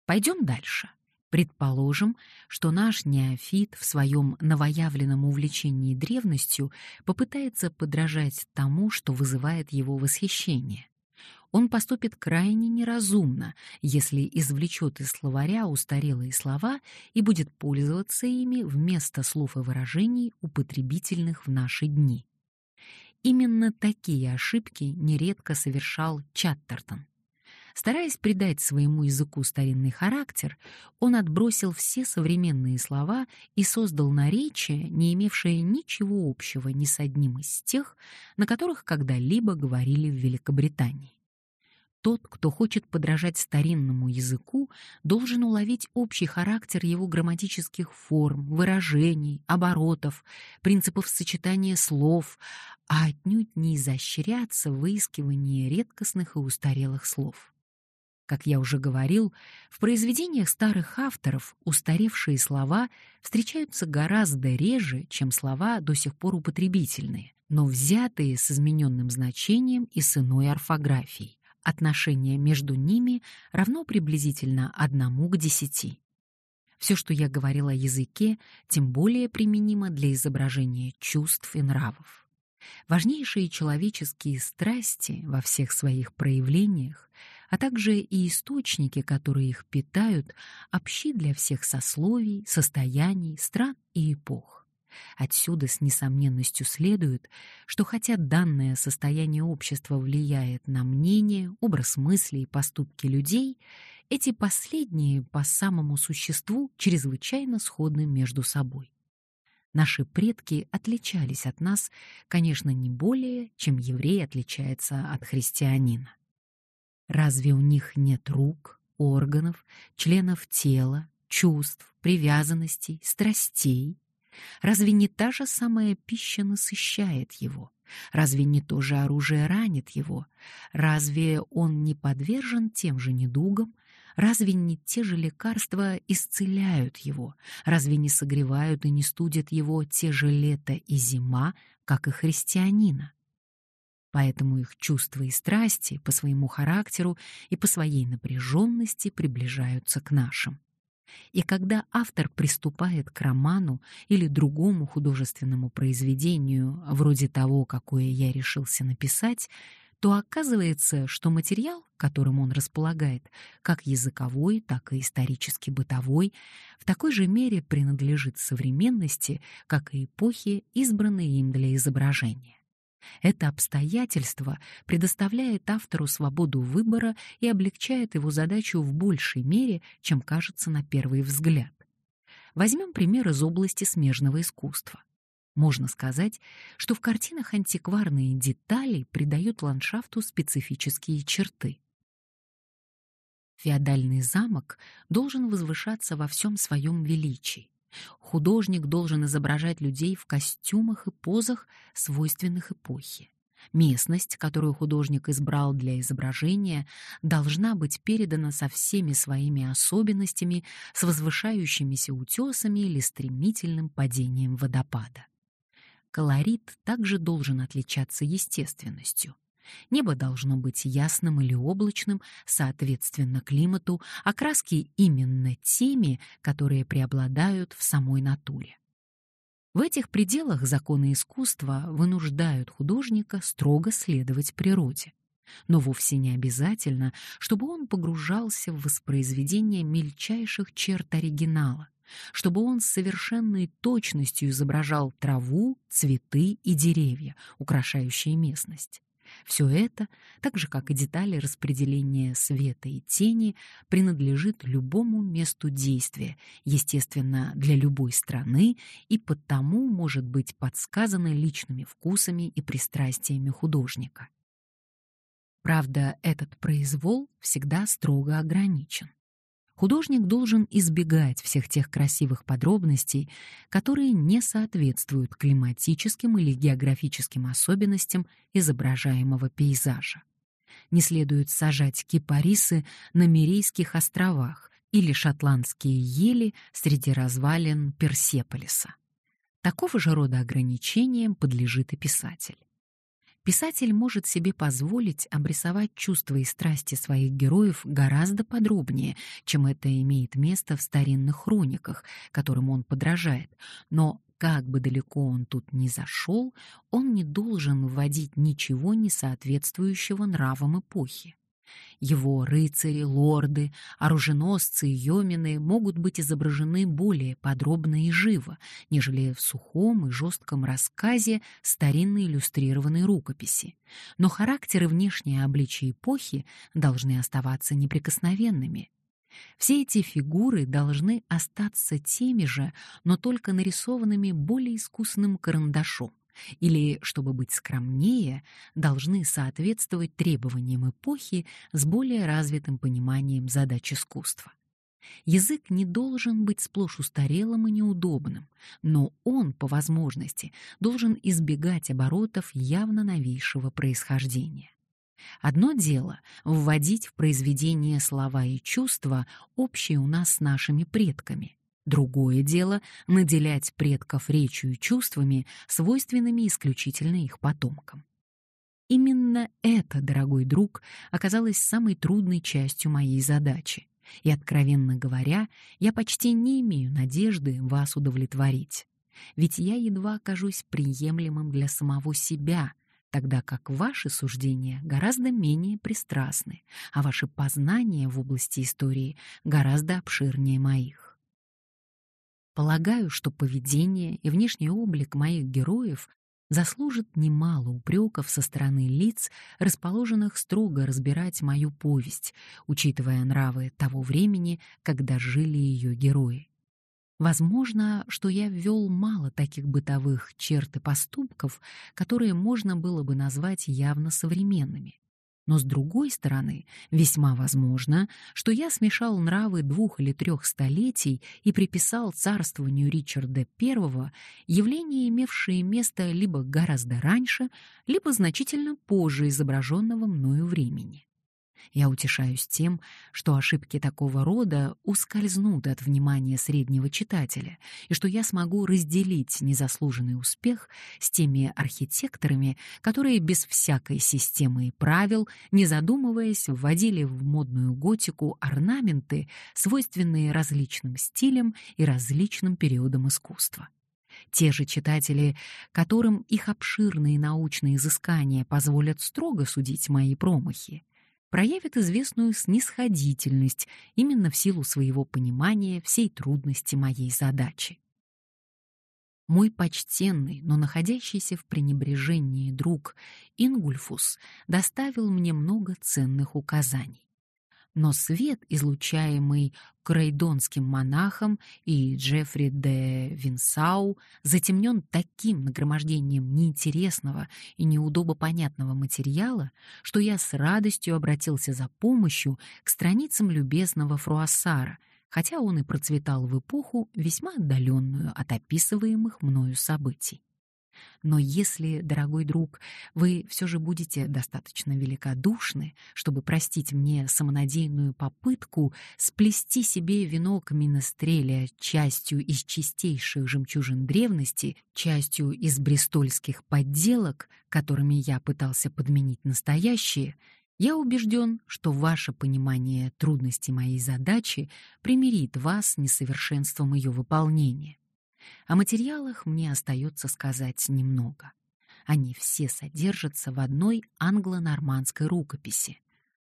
Пойдем дальше. Предположим, что наш неофит в своем новоявленном увлечении древностью попытается подражать тому, что вызывает его восхищение он поступит крайне неразумно, если извлечет из словаря устарелые слова и будет пользоваться ими вместо слов и выражений, употребительных в наши дни. Именно такие ошибки нередко совершал Чаттертон. Стараясь придать своему языку старинный характер, он отбросил все современные слова и создал наречие, не имевшее ничего общего ни с одним из тех, на которых когда-либо говорили в Великобритании. Тот, кто хочет подражать старинному языку, должен уловить общий характер его грамматических форм, выражений, оборотов, принципов сочетания слов, а отнюдь не изощряться в выискивании редкостных и устарелых слов. Как я уже говорил, в произведениях старых авторов устаревшие слова встречаются гораздо реже, чем слова до сих пор употребительные, но взятые с измененным значением и с иной орфографией. Отношение между ними равно приблизительно одному к десяти. Все, что я говорила о языке, тем более применимо для изображения чувств и нравов. Важнейшие человеческие страсти во всех своих проявлениях, а также и источники, которые их питают, общи для всех сословий, состояний, стран и эпох. Отсюда с несомненностью следует, что хотя данное состояние общества влияет на мнение, образ мысли и поступки людей, эти последние по самому существу чрезвычайно сходны между собой. Наши предки отличались от нас, конечно, не более, чем еврей отличается от христианина. Разве у них нет рук, органов, членов тела, чувств, привязанностей, страстей? Разве не та же самая пища насыщает его? Разве не то же оружие ранит его? Разве он не подвержен тем же недугам? Разве не те же лекарства исцеляют его? Разве не согревают и не студят его те же лето и зима, как и христианина? Поэтому их чувства и страсти по своему характеру и по своей напряженности приближаются к нашим. И когда автор приступает к роману или другому художественному произведению, вроде того, какое я решился написать, то оказывается, что материал, которым он располагает, как языковой, так и исторически бытовой, в такой же мере принадлежит современности, как и эпохе, избранной им для изображения. Это обстоятельство предоставляет автору свободу выбора и облегчает его задачу в большей мере, чем кажется на первый взгляд. Возьмем пример из области смежного искусства. Можно сказать, что в картинах антикварные детали придают ландшафту специфические черты. Феодальный замок должен возвышаться во всем своем величии. Художник должен изображать людей в костюмах и позах, свойственных эпохе. Местность, которую художник избрал для изображения, должна быть передана со всеми своими особенностями, с возвышающимися утесами или стремительным падением водопада. Колорит также должен отличаться естественностью. Небо должно быть ясным или облачным, соответственно климату, а краски именно теми, которые преобладают в самой натуре. В этих пределах законы искусства вынуждают художника строго следовать природе. Но вовсе не обязательно, чтобы он погружался в воспроизведение мельчайших черт оригинала, чтобы он с совершенной точностью изображал траву, цветы и деревья, украшающие местность. Все это, так же как и детали распределения света и тени, принадлежит любому месту действия, естественно, для любой страны и потому может быть подсказано личными вкусами и пристрастиями художника. Правда, этот произвол всегда строго ограничен. Художник должен избегать всех тех красивых подробностей, которые не соответствуют климатическим или географическим особенностям изображаемого пейзажа. Не следует сажать кипарисы на Мирейских островах или шотландские ели среди развалин Персеполиса. Такого же рода ограничениям подлежит и писатель. Писатель может себе позволить обрисовать чувства и страсти своих героев гораздо подробнее, чем это имеет место в старинных хрониках, которым он подражает, но как бы далеко он тут ни зашел, он не должен вводить ничего не соответствующего нравам эпохи. Его рыцари, лорды, оруженосцы и йомины могут быть изображены более подробно и живо, нежели в сухом и жестком рассказе старинной иллюстрированной рукописи. Но характер и внешнее обличие эпохи должны оставаться неприкосновенными. Все эти фигуры должны остаться теми же, но только нарисованными более искусным карандашом или, чтобы быть скромнее, должны соответствовать требованиям эпохи с более развитым пониманием задач искусства. Язык не должен быть сплошь устарелым и неудобным, но он, по возможности, должен избегать оборотов явно новейшего происхождения. Одно дело — вводить в произведение слова и чувства, общие у нас с нашими предками, Другое дело — наделять предков речью и чувствами, свойственными исключительно их потомкам. Именно это, дорогой друг, оказалось самой трудной частью моей задачи. И, откровенно говоря, я почти не имею надежды вас удовлетворить. Ведь я едва окажусь приемлемым для самого себя, тогда как ваши суждения гораздо менее пристрастны, а ваши познания в области истории гораздо обширнее моих. Полагаю, что поведение и внешний облик моих героев заслужит немало упреков со стороны лиц, расположенных строго разбирать мою повесть, учитывая нравы того времени, когда жили ее герои. Возможно, что я ввел мало таких бытовых черт и поступков, которые можно было бы назвать явно современными. Но с другой стороны, весьма возможно, что я смешал нравы двух или трех столетий и приписал царствованию Ричарда I явления, имевшие место либо гораздо раньше, либо значительно позже изображенного мною времени. Я утешаюсь тем, что ошибки такого рода ускользнут от внимания среднего читателя, и что я смогу разделить незаслуженный успех с теми архитекторами, которые без всякой системы и правил, не задумываясь, вводили в модную готику орнаменты, свойственные различным стилям и различным периодам искусства. Те же читатели, которым их обширные научные изыскания позволят строго судить мои промахи, проявит известную снисходительность именно в силу своего понимания всей трудности моей задачи. Мой почтенный, но находящийся в пренебрежении друг Ингульфус доставил мне много ценных указаний но свет, излучаемый крейдонским монахом и Джеффри де Винсау, затемнен таким нагромождением неинтересного и неудобопонятного материала, что я с радостью обратился за помощью к страницам любезного Фруассара, хотя он и процветал в эпоху, весьма отдаленную от описываемых мною событий. Но если, дорогой друг, вы все же будете достаточно великодушны, чтобы простить мне самонадеянную попытку сплести себе венок Минестреля частью из чистейших жемчужин древности, частью из брестольских подделок, которыми я пытался подменить настоящие, я убежден, что ваше понимание трудностей моей задачи примирит вас с несовершенством ее выполнения. О материалах мне остается сказать немного. Они все содержатся в одной англо-нормандской рукописи.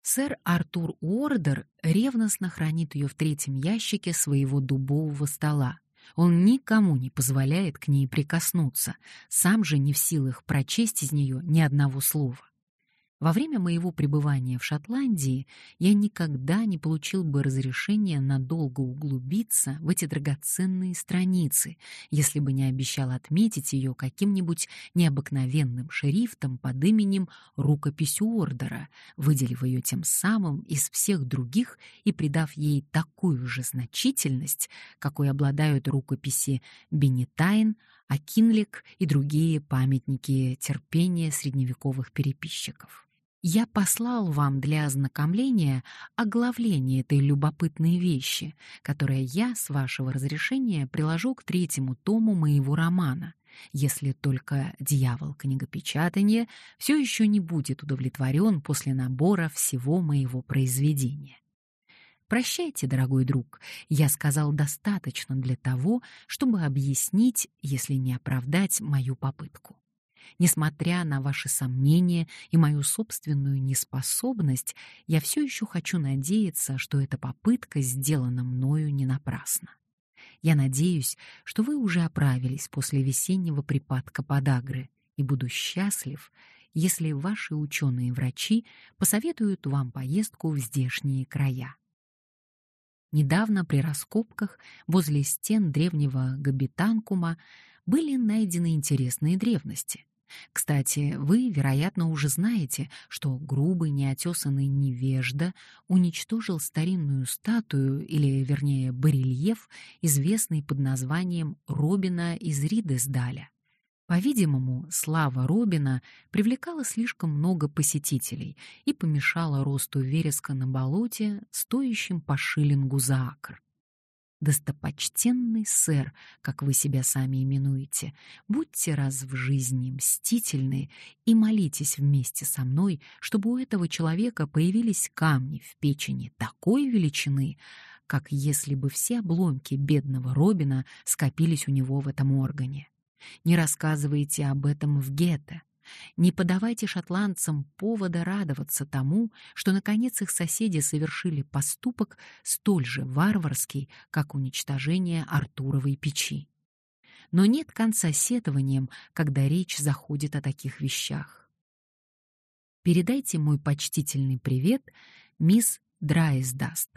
Сэр Артур Уордер ревностно хранит ее в третьем ящике своего дубового стола. Он никому не позволяет к ней прикоснуться, сам же не в силах прочесть из нее ни одного слова. Во время моего пребывания в Шотландии я никогда не получил бы разрешения надолго углубиться в эти драгоценные страницы, если бы не обещал отметить ее каким-нибудь необыкновенным шрифтом под именем «Рукопись Ордера», выделив ее тем самым из всех других и придав ей такую же значительность, какой обладают рукописи Бенетайн, Акинлик и другие памятники терпения средневековых переписчиков. Я послал вам для ознакомления оглавление этой любопытной вещи, которое я, с вашего разрешения, приложу к третьему тому моего романа, если только дьявол книгопечатания все еще не будет удовлетворен после набора всего моего произведения. Прощайте, дорогой друг, я сказал достаточно для того, чтобы объяснить, если не оправдать мою попытку. Несмотря на ваши сомнения и мою собственную неспособность, я все еще хочу надеяться, что эта попытка сделана мною не напрасно. Я надеюсь, что вы уже оправились после весеннего припадка подагры и буду счастлив, если ваши ученые-врачи посоветуют вам поездку в здешние края. Недавно при раскопках возле стен древнего Габитанкума были найдены интересные древности. Кстати, вы, вероятно, уже знаете, что грубый неотесанный невежда уничтожил старинную статую, или, вернее, барельеф, известный под названием Робина из Ридесдаля. По-видимому, слава Робина привлекала слишком много посетителей и помешала росту вереска на болоте, стоящим по шиллингу за акр. Достопочтенный сэр, как вы себя сами именуете, будьте раз в жизни мстительны и молитесь вместе со мной, чтобы у этого человека появились камни в печени такой величины, как если бы все обломки бедного Робина скопились у него в этом органе. Не рассказывайте об этом в Гетте. Не подавайте шотландцам повода радоваться тому, что, наконец, их соседи совершили поступок столь же варварский, как уничтожение Артуровой печи. Но нет конца сетованиям, когда речь заходит о таких вещах. Передайте мой почтительный привет мисс Драйсдаст.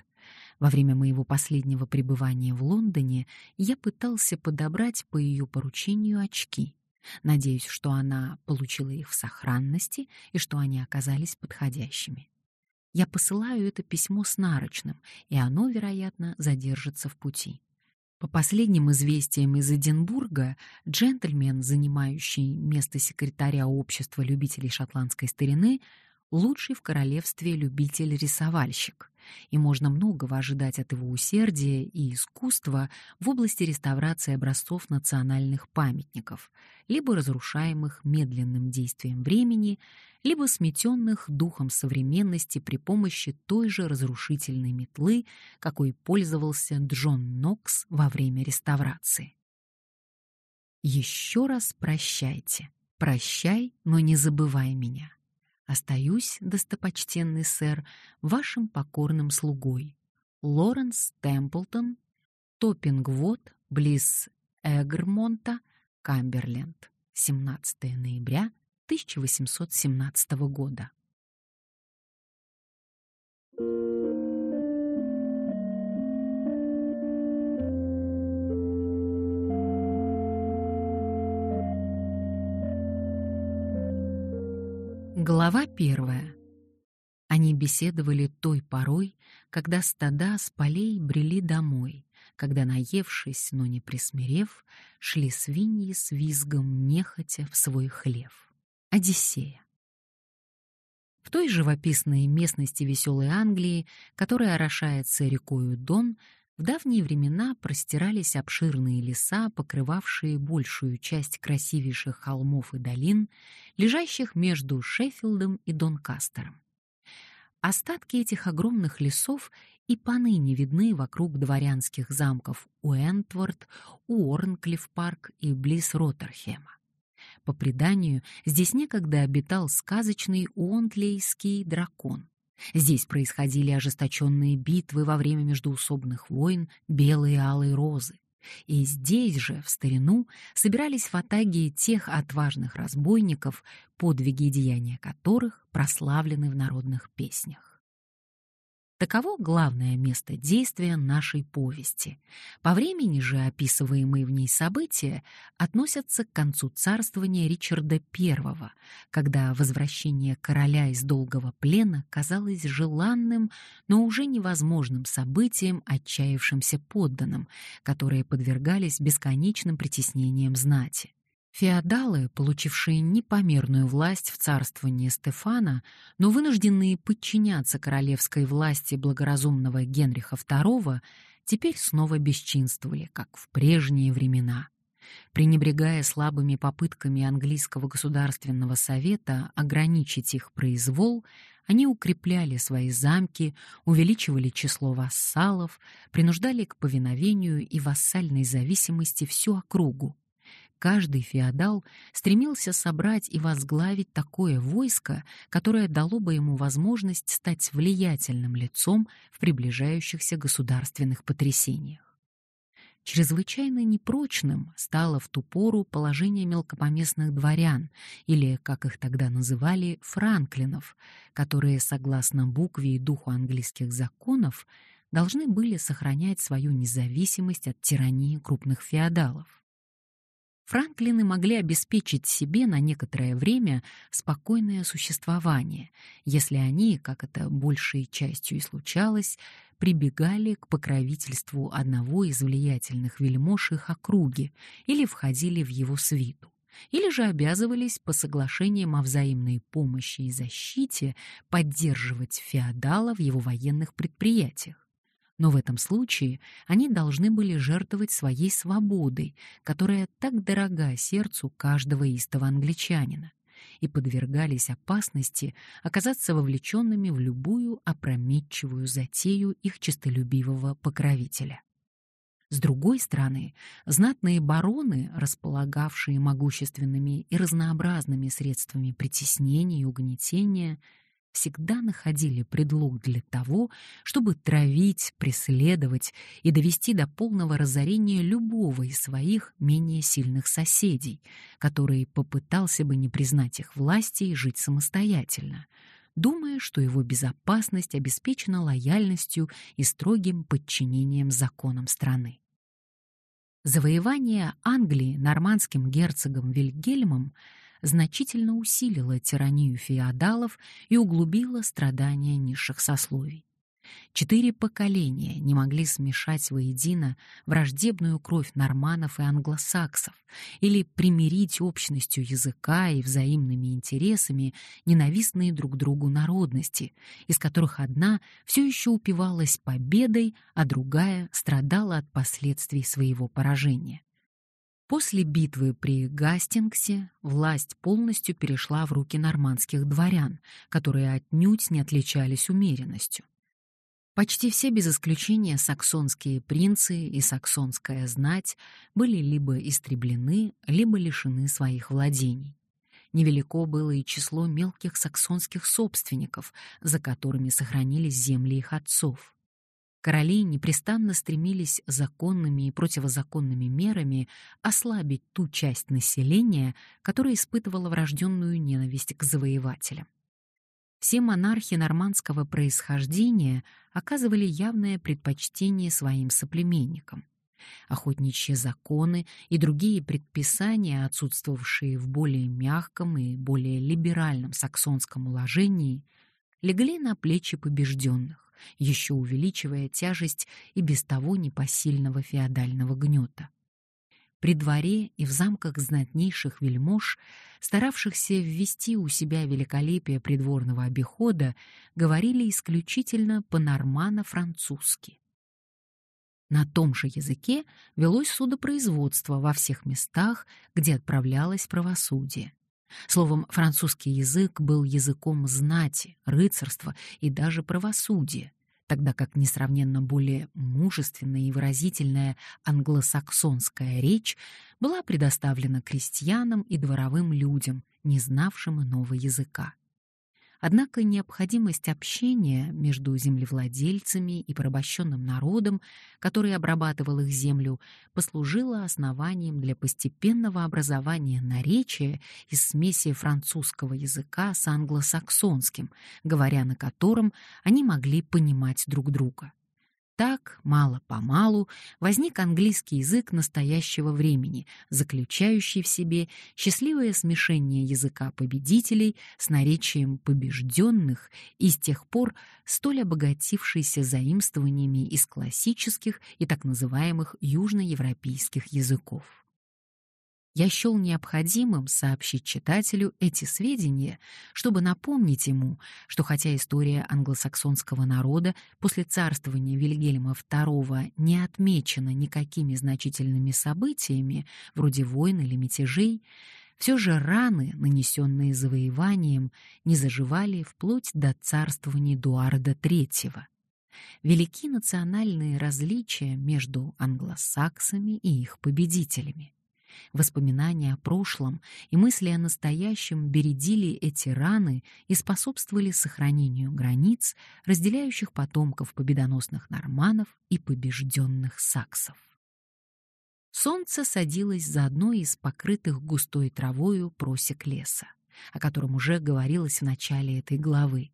Во время моего последнего пребывания в Лондоне я пытался подобрать по ее поручению очки — Надеюсь, что она получила их в сохранности и что они оказались подходящими. Я посылаю это письмо с нарочным, и оно, вероятно, задержится в пути. По последним известиям из Эдинбурга, джентльмен, занимающий место секретаря общества любителей шотландской старины, лучший в королевстве любитель-рисовальщик, и можно многого ожидать от его усердия и искусства в области реставрации образцов национальных памятников, либо разрушаемых медленным действием времени, либо сметенных духом современности при помощи той же разрушительной метлы, какой пользовался Джон Нокс во время реставрации. Еще раз прощайте. Прощай, но не забывай меня. Остаюсь, достопочтенный сэр, вашим покорным слугой. Лоренс Темплтон, Топпингвуд, близ Эгрмонта, Камберленд. 17 ноября 1817 года. Глава первая. Они беседовали той порой, когда стада с полей брели домой, когда, наевшись, но не присмирев, шли свиньи с визгом нехотя в свой хлев. Одиссея. В той живописной местности веселой Англии, которая орошается рекою Дон, в давние времена простирались обширные леса, покрывавшие большую часть красивейших холмов и долин, лежащих между Шеффилдом и Донкастером. Остатки этих огромных лесов и поныне видны вокруг дворянских замков Уэнтворд, Уорнклифф-парк и близ Роттерхема. По преданию, здесь некогда обитал сказочный уонтлейский дракон. Здесь происходили ожесточенные битвы во время междуусобных войн белые и алые розы. И здесь же, в старину, собирались в атаге тех отважных разбойников, подвиги и деяния которых прославлены в народных песнях. Таково главное место действия нашей повести. По времени же описываемые в ней события относятся к концу царствования Ричарда I, когда возвращение короля из долгого плена казалось желанным, но уже невозможным событием отчаявшимся подданным, которые подвергались бесконечным притеснениям знати. Феодалы, получившие непомерную власть в царствовании Стефана, но вынужденные подчиняться королевской власти благоразумного Генриха II, теперь снова бесчинствовали, как в прежние времена. Пренебрегая слабыми попытками английского государственного совета ограничить их произвол, они укрепляли свои замки, увеличивали число вассалов, принуждали к повиновению и вассальной зависимости всю округу, Каждый феодал стремился собрать и возглавить такое войско, которое дало бы ему возможность стать влиятельным лицом в приближающихся государственных потрясениях. Чрезвычайно непрочным стало в ту пору положение мелкопоместных дворян, или, как их тогда называли, франклинов, которые, согласно букве и духу английских законов, должны были сохранять свою независимость от тирании крупных феодалов. Франклины могли обеспечить себе на некоторое время спокойное существование, если они, как это большей частью и случалось, прибегали к покровительству одного из влиятельных вельмож их округи или входили в его свиту или же обязывались по соглашениям о взаимной помощи и защите поддерживать феодала в его военных предприятиях. Но в этом случае они должны были жертвовать своей свободой, которая так дорога сердцу каждого истого англичанина, и подвергались опасности оказаться вовлеченными в любую опрометчивую затею их честолюбивого покровителя. С другой стороны, знатные бароны, располагавшие могущественными и разнообразными средствами притеснения и угнетения, всегда находили предлог для того, чтобы травить, преследовать и довести до полного разорения любого из своих менее сильных соседей, который попытался бы не признать их власти и жить самостоятельно, думая, что его безопасность обеспечена лояльностью и строгим подчинением законам страны. Завоевание Англии нормандским герцогом Вильгельмом — значительно усилила тиранию феодалов и углубила страдания низших сословий. Четыре поколения не могли смешать воедино враждебную кровь норманов и англосаксов или примирить общностью языка и взаимными интересами ненавистные друг другу народности, из которых одна все еще упивалась победой, а другая страдала от последствий своего поражения. После битвы при Гастингсе власть полностью перешла в руки нормандских дворян, которые отнюдь не отличались умеренностью. Почти все без исключения саксонские принцы и саксонская знать были либо истреблены, либо лишены своих владений. Невелико было и число мелких саксонских собственников, за которыми сохранились земли их отцов. Короли непрестанно стремились законными и противозаконными мерами ослабить ту часть населения, которая испытывала врожденную ненависть к завоевателям. Все монархи нормандского происхождения оказывали явное предпочтение своим соплеменникам. Охотничьи законы и другие предписания, отсутствовавшие в более мягком и более либеральном саксонском уложении, легли на плечи побежденных, еще увеличивая тяжесть и без того непосильного феодального гнета. При дворе и в замках знатнейших вельмож, старавшихся ввести у себя великолепие придворного обихода, говорили исключительно по-нормано-французски. На том же языке велось судопроизводство во всех местах, где отправлялось правосудие. Словом, французский язык был языком знати, рыцарства и даже правосудия, тогда как несравненно более мужественная и выразительная англосаксонская речь была предоставлена крестьянам и дворовым людям, не знавшим иного языка. Однако необходимость общения между землевладельцами и порабощенным народом, который обрабатывал их землю, послужила основанием для постепенного образования наречия из смеси французского языка с англосаксонским, говоря на котором они могли понимать друг друга. Так, мало-помалу, возник английский язык настоящего времени, заключающий в себе счастливое смешение языка победителей с наречием побежденных и с тех пор столь обогатившийся заимствованиями из классических и так называемых южноевропейских языков. Я счел необходимым сообщить читателю эти сведения, чтобы напомнить ему, что хотя история англосаксонского народа после царствования Вильгельма II не отмечена никакими значительными событиями, вроде войн или мятежей, все же раны, нанесенные завоеванием, не заживали вплоть до царствования Эдуарда III. Велики национальные различия между англосаксами и их победителями. Воспоминания о прошлом и мысли о настоящем бередили эти раны и способствовали сохранению границ, разделяющих потомков победоносных норманов и побежденных саксов. Солнце садилось за одной из покрытых густой травою просек леса, о котором уже говорилось в начале этой главы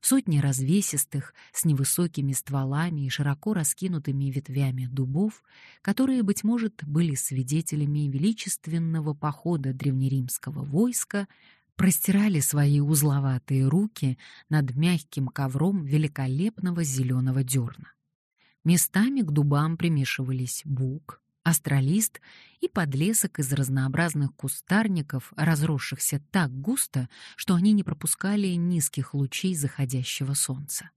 сотни развесистых, с невысокими стволами и широко раскинутыми ветвями дубов, которые, быть может, были свидетелями величественного похода древнеримского войска, простирали свои узловатые руки над мягким ковром великолепного зеленого дерна. Местами к дубам примешивались бук, астролист и подлесок из разнообразных кустарников, разросшихся так густо, что они не пропускали низких лучей заходящего солнца.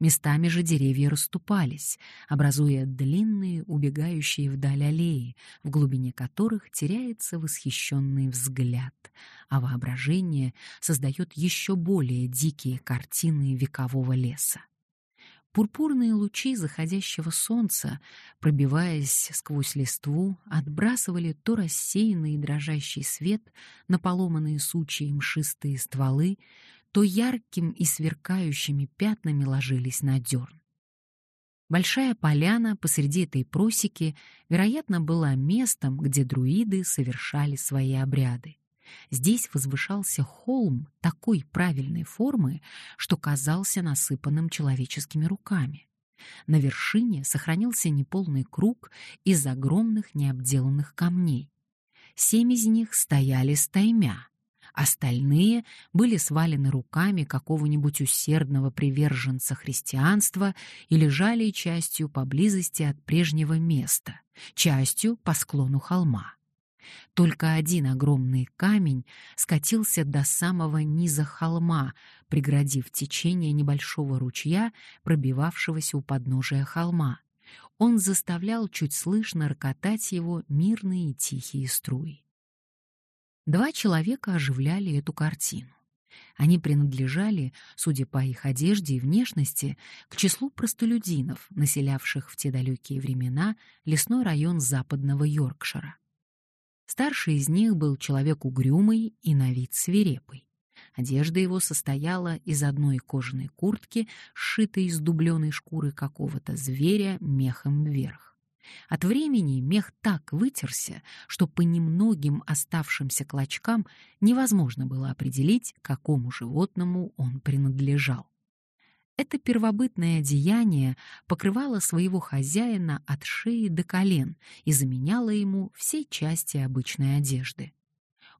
Местами же деревья расступались, образуя длинные, убегающие вдаль аллеи, в глубине которых теряется восхищенный взгляд, а воображение создает еще более дикие картины векового леса. Пурпурные лучи заходящего солнца, пробиваясь сквозь листву, отбрасывали то рассеянный и дрожащий свет на поломанные сучья и мшистые стволы, то ярким и сверкающими пятнами ложились на дерн. Большая поляна посреди этой просеки, вероятно, была местом, где друиды совершали свои обряды. Здесь возвышался холм такой правильной формы, что казался насыпанным человеческими руками. На вершине сохранился неполный круг из огромных необделанных камней. Семь из них стояли стаймя, остальные были свалены руками какого-нибудь усердного приверженца христианства и лежали частью поблизости от прежнего места, частью по склону холма. Только один огромный камень скатился до самого низа холма, преградив течение небольшого ручья, пробивавшегося у подножия холма. Он заставлял чуть слышно рокотать его мирные тихие струи. Два человека оживляли эту картину. Они принадлежали, судя по их одежде и внешности, к числу простолюдинов, населявших в те далекие времена лесной район западного Йоркшира. Старший из них был человек угрюмый и на вид свирепый. Одежда его состояла из одной кожаной куртки, сшитой из дубленой шкуры какого-то зверя мехом вверх. От времени мех так вытерся, что по немногим оставшимся клочкам невозможно было определить, какому животному он принадлежал. Это первобытное одеяние покрывало своего хозяина от шеи до колен и заменяло ему все части обычной одежды.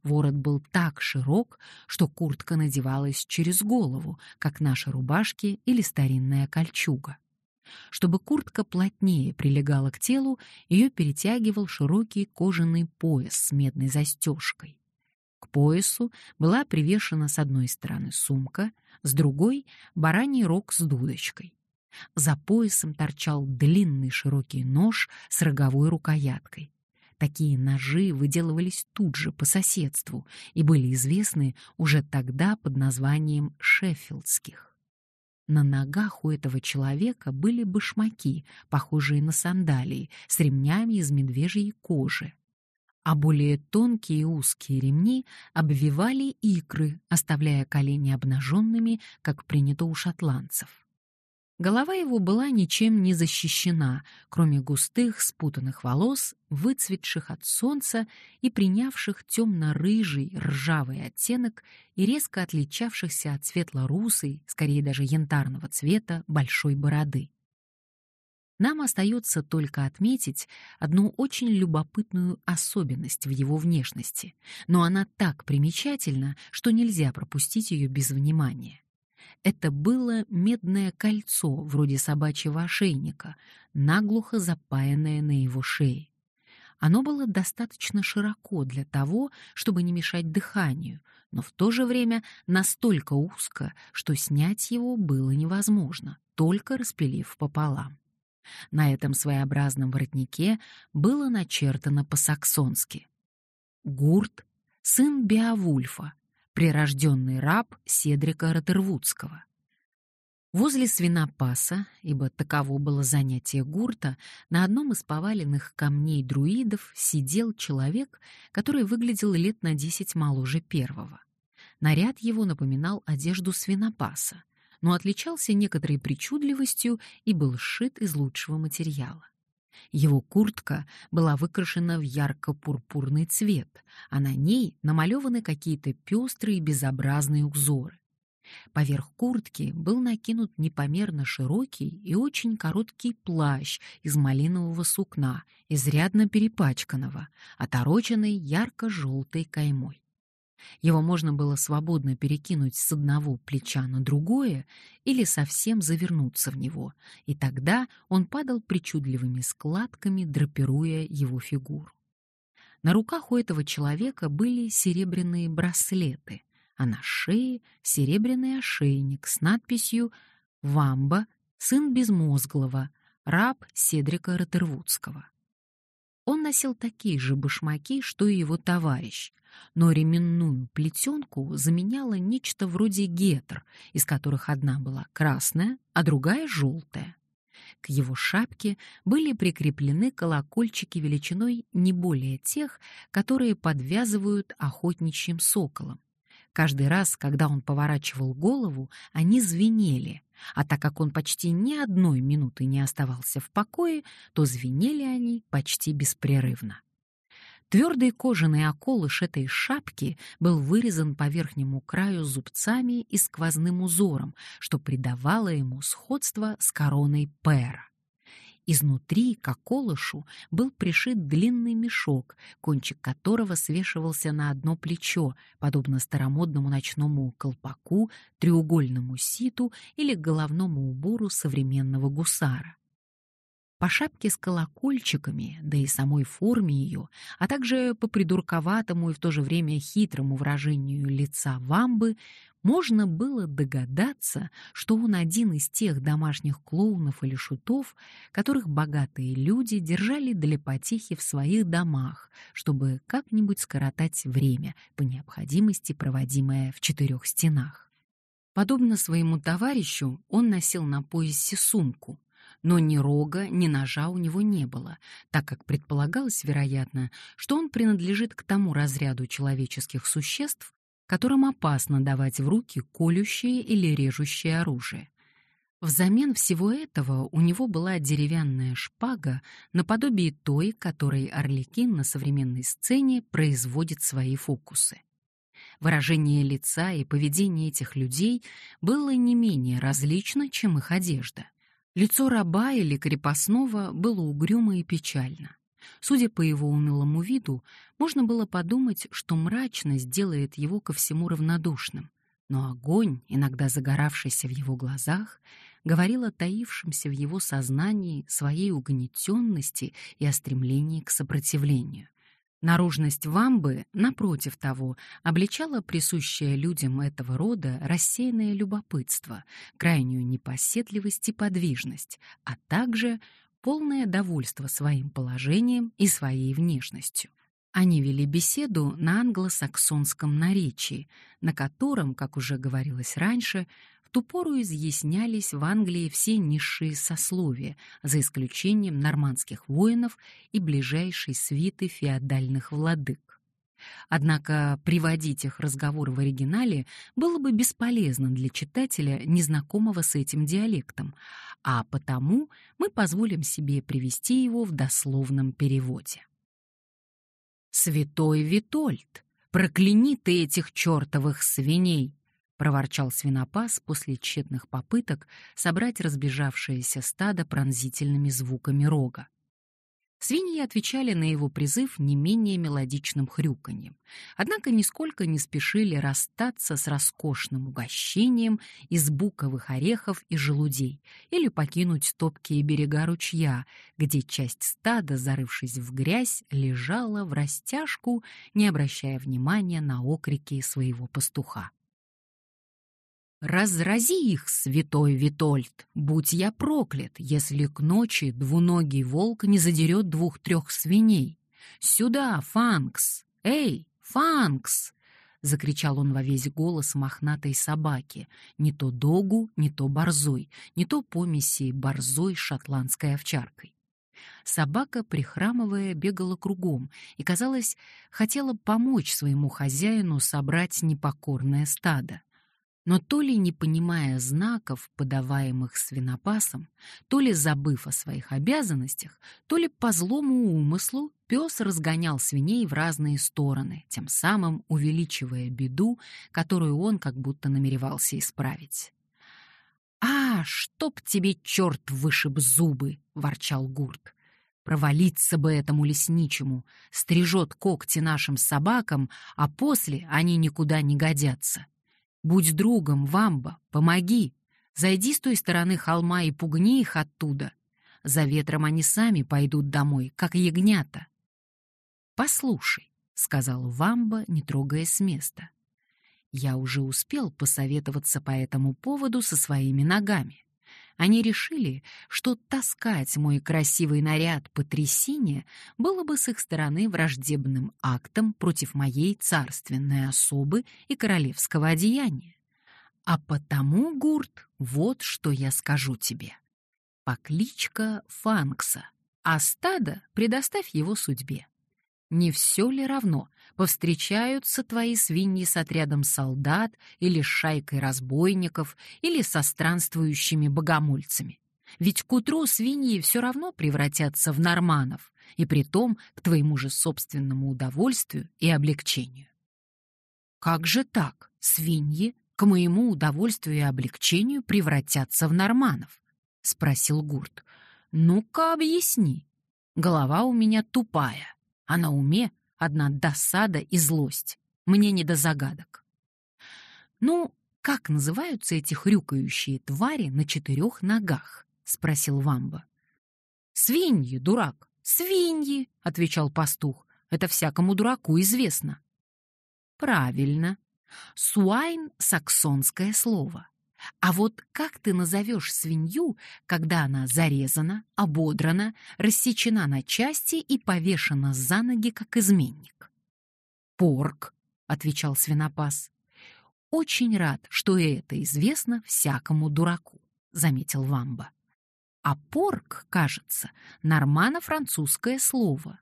Ворот был так широк, что куртка надевалась через голову, как наши рубашки или старинная кольчуга. Чтобы куртка плотнее прилегала к телу, ее перетягивал широкий кожаный пояс с медной застежкой. К поясу была привешена с одной стороны сумка, с другой — бараний рог с дудочкой. За поясом торчал длинный широкий нож с роговой рукояткой. Такие ножи выделывались тут же по соседству и были известны уже тогда под названием шеффилдских. На ногах у этого человека были башмаки, похожие на сандалии, с ремнями из медвежьей кожи. А более тонкие и узкие ремни обвивали икры, оставляя колени обнаженными, как принято у шотландцев. Голова его была ничем не защищена, кроме густых спутанных волос, выцветших от солнца и принявших темно-рыжий ржавый оттенок и резко отличавшихся от светло-русой, скорее даже янтарного цвета, большой бороды. Нам остается только отметить одну очень любопытную особенность в его внешности, но она так примечательна, что нельзя пропустить ее без внимания. Это было медное кольцо, вроде собачьего ошейника, наглухо запаянное на его шее. Оно было достаточно широко для того, чтобы не мешать дыханию, но в то же время настолько узко, что снять его было невозможно, только распилив пополам. На этом своеобразном воротнике было начертано по-саксонски. Гурт, сын Беовульфа, прирожденный раб Седрика Ротервудского. Возле свинопаса, ибо таково было занятие гурта, на одном из поваленных камней друидов сидел человек, который выглядел лет на десять моложе первого. Наряд его напоминал одежду свинопаса, но отличался некоторой причудливостью и был сшит из лучшего материала. Его куртка была выкрашена в ярко-пурпурный цвет, а на ней намалеваны какие-то пестрые безобразные узоры. Поверх куртки был накинут непомерно широкий и очень короткий плащ из малинового сукна, изрядно перепачканного, отороченный ярко-желтой каймой. Его можно было свободно перекинуть с одного плеча на другое или совсем завернуться в него, и тогда он падал причудливыми складками, драпируя его фигуру. На руках у этого человека были серебряные браслеты, а на шее серебряный ошейник с надписью «Вамба, сын безмозглого, раб Седрика Ротервудского». Он носил такие же башмаки, что и его товарищ, но ременную плетенку заменяло нечто вроде гетр, из которых одна была красная, а другая — желтая. К его шапке были прикреплены колокольчики величиной не более тех, которые подвязывают охотничьим соколом. Каждый раз, когда он поворачивал голову, они звенели, а так как он почти ни одной минуты не оставался в покое, то звенели они почти беспрерывно. Твердый кожаный околыш этой шапки был вырезан по верхнему краю зубцами и сквозным узором, что придавало ему сходство с короной пера. Изнутри к околышу был пришит длинный мешок, кончик которого свешивался на одно плечо, подобно старомодному ночному колпаку, треугольному ситу или головному убору современного гусара. По шапке с колокольчиками, да и самой форме ее, а также по придурковатому и в то же время хитрому выражению лица вамбы, можно было догадаться, что он один из тех домашних клоунов или шутов, которых богатые люди держали для потехи в своих домах, чтобы как-нибудь скоротать время, по необходимости проводимое в четырех стенах. Подобно своему товарищу, он носил на поясе сумку, но ни рога, ни ножа у него не было, так как предполагалось, вероятно, что он принадлежит к тому разряду человеческих существ, которым опасно давать в руки колющее или режущее оружие. Взамен всего этого у него была деревянная шпага наподобие той, которой Орликин на современной сцене производит свои фокусы. Выражение лица и поведение этих людей было не менее различно, чем их одежда. Лицо раба или крепостного было угрюмо и печально. Судя по его унылому виду, можно было подумать, что мрачность делает его ко всему равнодушным. Но огонь, иногда загоравшийся в его глазах, говорил о таившемся в его сознании своей угнетенности и о стремлении к сопротивлению. Наружность вамбы, напротив того, обличала присущее людям этого рода рассеянное любопытство, крайнюю непоседливость и подвижность, а также полное довольство своим положением и своей внешностью. Они вели беседу на англосаксонском наречии, на котором, как уже говорилось раньше, в ту пору изъяснялись в Англии все низшие сословия, за исключением нормандских воинов и ближайшей свиты феодальных владык. Однако приводить их разговор в оригинале было бы бесполезно для читателя, незнакомого с этим диалектом, а потому мы позволим себе привести его в дословном переводе. «Святой Витольд, прокляни ты этих чертовых свиней!» Проворчал свинопас после тщетных попыток собрать разбежавшееся стадо пронзительными звуками рога. Свиньи отвечали на его призыв не менее мелодичным хрюканьем, однако нисколько не спешили расстаться с роскошным угощением из буковых орехов и желудей или покинуть топкие берега ручья, где часть стада, зарывшись в грязь, лежала в растяжку, не обращая внимания на окрики своего пастуха. Разрази их, святой Витольд, будь я проклят, если к ночи двуногий волк не задерет двух-трех свиней. Сюда, Фанкс! Эй, Фанкс! Закричал он во весь голос мохнатой собаки, не то догу, не то борзой, не то помеси борзой шотландской овчаркой. Собака, прихрамывая, бегала кругом и, казалось, хотела помочь своему хозяину собрать непокорное стадо. Но то ли не понимая знаков, подаваемых свинопасом, то ли забыв о своих обязанностях, то ли по злому умыслу, пес разгонял свиней в разные стороны, тем самым увеличивая беду, которую он как будто намеревался исправить. «А, чтоб тебе черт вышиб зубы!» — ворчал Гурт. «Провалиться бы этому лесничему! Стрижет когти нашим собакам, а после они никуда не годятся!» Будь другом, Вамба, помоги. Зайди с той стороны холма и пугни их оттуда. За ветром они сами пойдут домой, как ягнята. «Послушай», — сказал Вамба, не трогая с места. «Я уже успел посоветоваться по этому поводу со своими ногами. Они решили, что таскать мой красивый наряд по трясине было бы с их стороны враждебным актом против моей царственной особы и королевского одеяния. А потому, Гурт, вот что я скажу тебе. Покличка Фанкса, а стадо предоставь его судьбе. Не все ли равно, повстречаются твои свиньи с отрядом солдат или с шайкой разбойников или со странствующими богомольцами? Ведь к утру свиньи все равно превратятся в норманов, и притом к твоему же собственному удовольствию и облегчению. Как же так, свиньи к моему удовольствию и облегчению превратятся в норманов? спросил Гурт. Ну-ка объясни. Голова у меня тупая а на уме одна досада и злость. Мне не до загадок. «Ну, как называются эти хрюкающие твари на четырех ногах?» — спросил Вамба. «Свиньи, дурак, свиньи!» — отвечал пастух. «Это всякому дураку известно». «Правильно. Суайн — саксонское слово. А вот как ты назовешь свинью, когда она зарезана, ободрана, рассечена на части и повешена за ноги, как изменник? «Порк», — отвечал свинопас. «Очень рад, что это известно всякому дураку», — заметил Вамба. А порк, кажется, нормано-французское слово.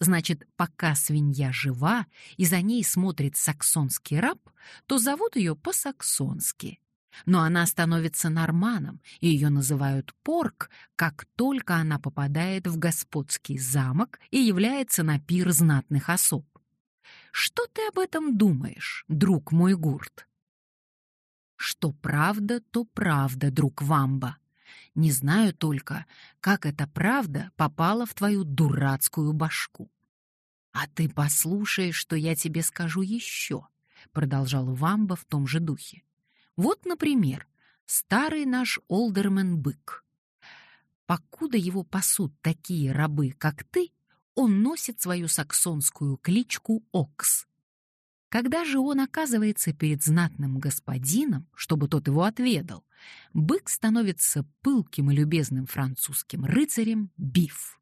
Значит, пока свинья жива и за ней смотрит саксонский раб, то зовут ее по-саксонски но она становится норманом, и ее называют порк, как только она попадает в господский замок и является на пир знатных особ. Что ты об этом думаешь, друг мой гурт? Что правда, то правда, друг Вамба. Не знаю только, как эта правда попала в твою дурацкую башку. А ты послушай, что я тебе скажу еще, продолжал Вамба в том же духе. Вот, например, старый наш олдермен-бык. Покуда его пасут такие рабы, как ты, он носит свою саксонскую кличку Окс. Когда же он оказывается перед знатным господином, чтобы тот его отведал, бык становится пылким и любезным французским рыцарем Биф.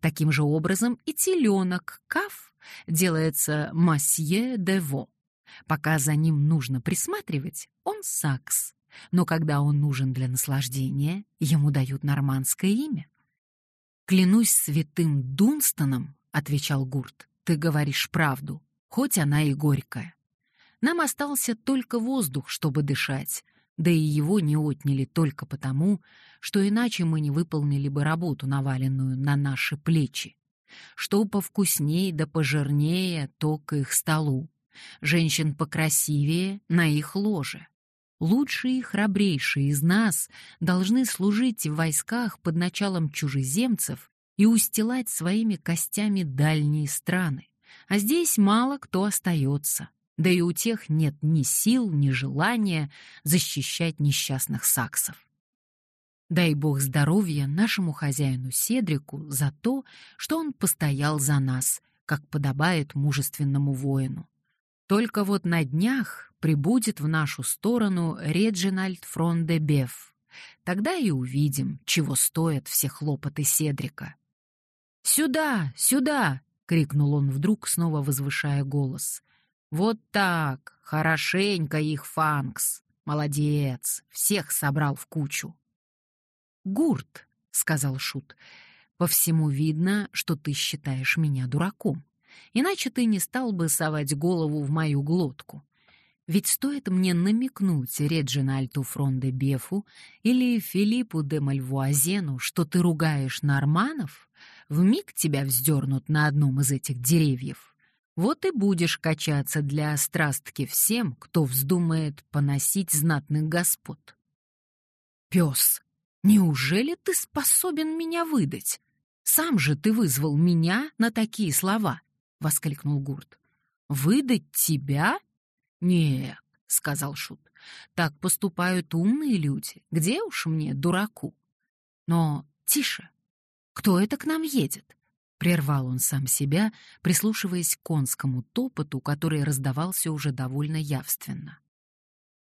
Таким же образом и теленок Каф делается Масье де Во. Пока за ним нужно присматривать, он Сакс. Но когда он нужен для наслаждения, ему дают нормандское имя. «Клянусь святым Дунстоном», — отвечал Гурт, — «ты говоришь правду хоть она и горькая. Нам остался только воздух, чтобы дышать, да и его не отняли только потому, что иначе мы не выполнили бы работу, наваленную на наши плечи. Что повкуснее да пожирнее, то к их столу. Женщин покрасивее на их ложе. Лучшие и храбрейшие из нас должны служить в войсках под началом чужеземцев и устилать своими костями дальние страны а здесь мало кто остается. Да и у тех нет ни сил, ни желания защищать несчастных саксов. Дай бог здоровья нашему хозяину Седрику за то, что он постоял за нас, как подобает мужественному воину. Только вот на днях прибудет в нашу сторону Реджинальд Фрон де Беф. Тогда и увидим, чего стоят все хлопоты Седрика. «Сюда! Сюда!» — крикнул он вдруг, снова возвышая голос. «Вот так! Хорошенько их, Фанкс! Молодец! Всех собрал в кучу!» «Гурт!» — сказал Шут. «По всему видно, что ты считаешь меня дураком. Иначе ты не стал бы совать голову в мою глотку. Ведь стоит мне намекнуть Реджинальту Фронде Бефу или Филиппу де Мальвуазену, что ты ругаешь норманов, в миг тебя вздернут на одном из этих деревьев. Вот и будешь качаться для страстки всем, кто вздумает поносить знатных господ. Пес, неужели ты способен меня выдать? Сам же ты вызвал меня на такие слова, — воскликнул Гурт. Выдать тебя? Нет, — сказал Шут, — так поступают умные люди. Где уж мне, дураку? Но тише, кто это к нам едет? Прервал он сам себя, прислушиваясь к конскому топоту, который раздавался уже довольно явственно.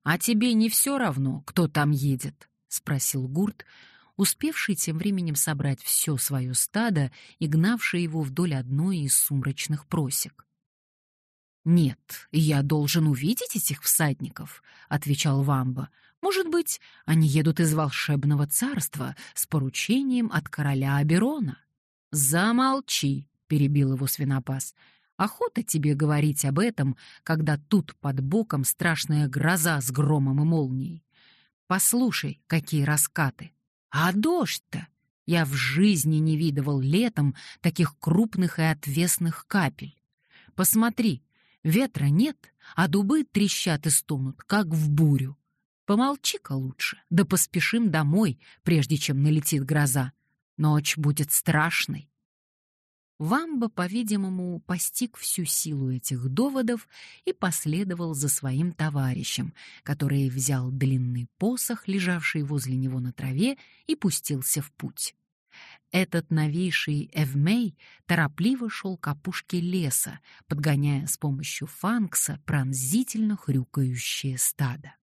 «А тебе не все равно, кто там едет?» — спросил Гурт, успевший тем временем собрать все свое стадо и гнавший его вдоль одной из сумрачных просек. «Нет, я должен увидеть этих всадников», — отвечал Вамба. «Может быть, они едут из волшебного царства с поручением от короля Аберона». «Замолчи», — перебил его свинопас. «Охота тебе говорить об этом, когда тут под боком страшная гроза с громом и молнией. Послушай, какие раскаты. А дождь-то! Я в жизни не видывал летом таких крупных и отвесных капель. Посмотри, Ветра нет, а дубы трещат и стонут, как в бурю. Помолчи-ка лучше, да поспешим домой, прежде чем налетит гроза. Ночь будет страшной. Вамба, по-видимому, постиг всю силу этих доводов и последовал за своим товарищем, который взял длинный посох, лежавший возле него на траве, и пустился в путь. Этот новейший Эвмей торопливо шел к опушке леса, подгоняя с помощью фанкса пронзительно хрюкающее стадо.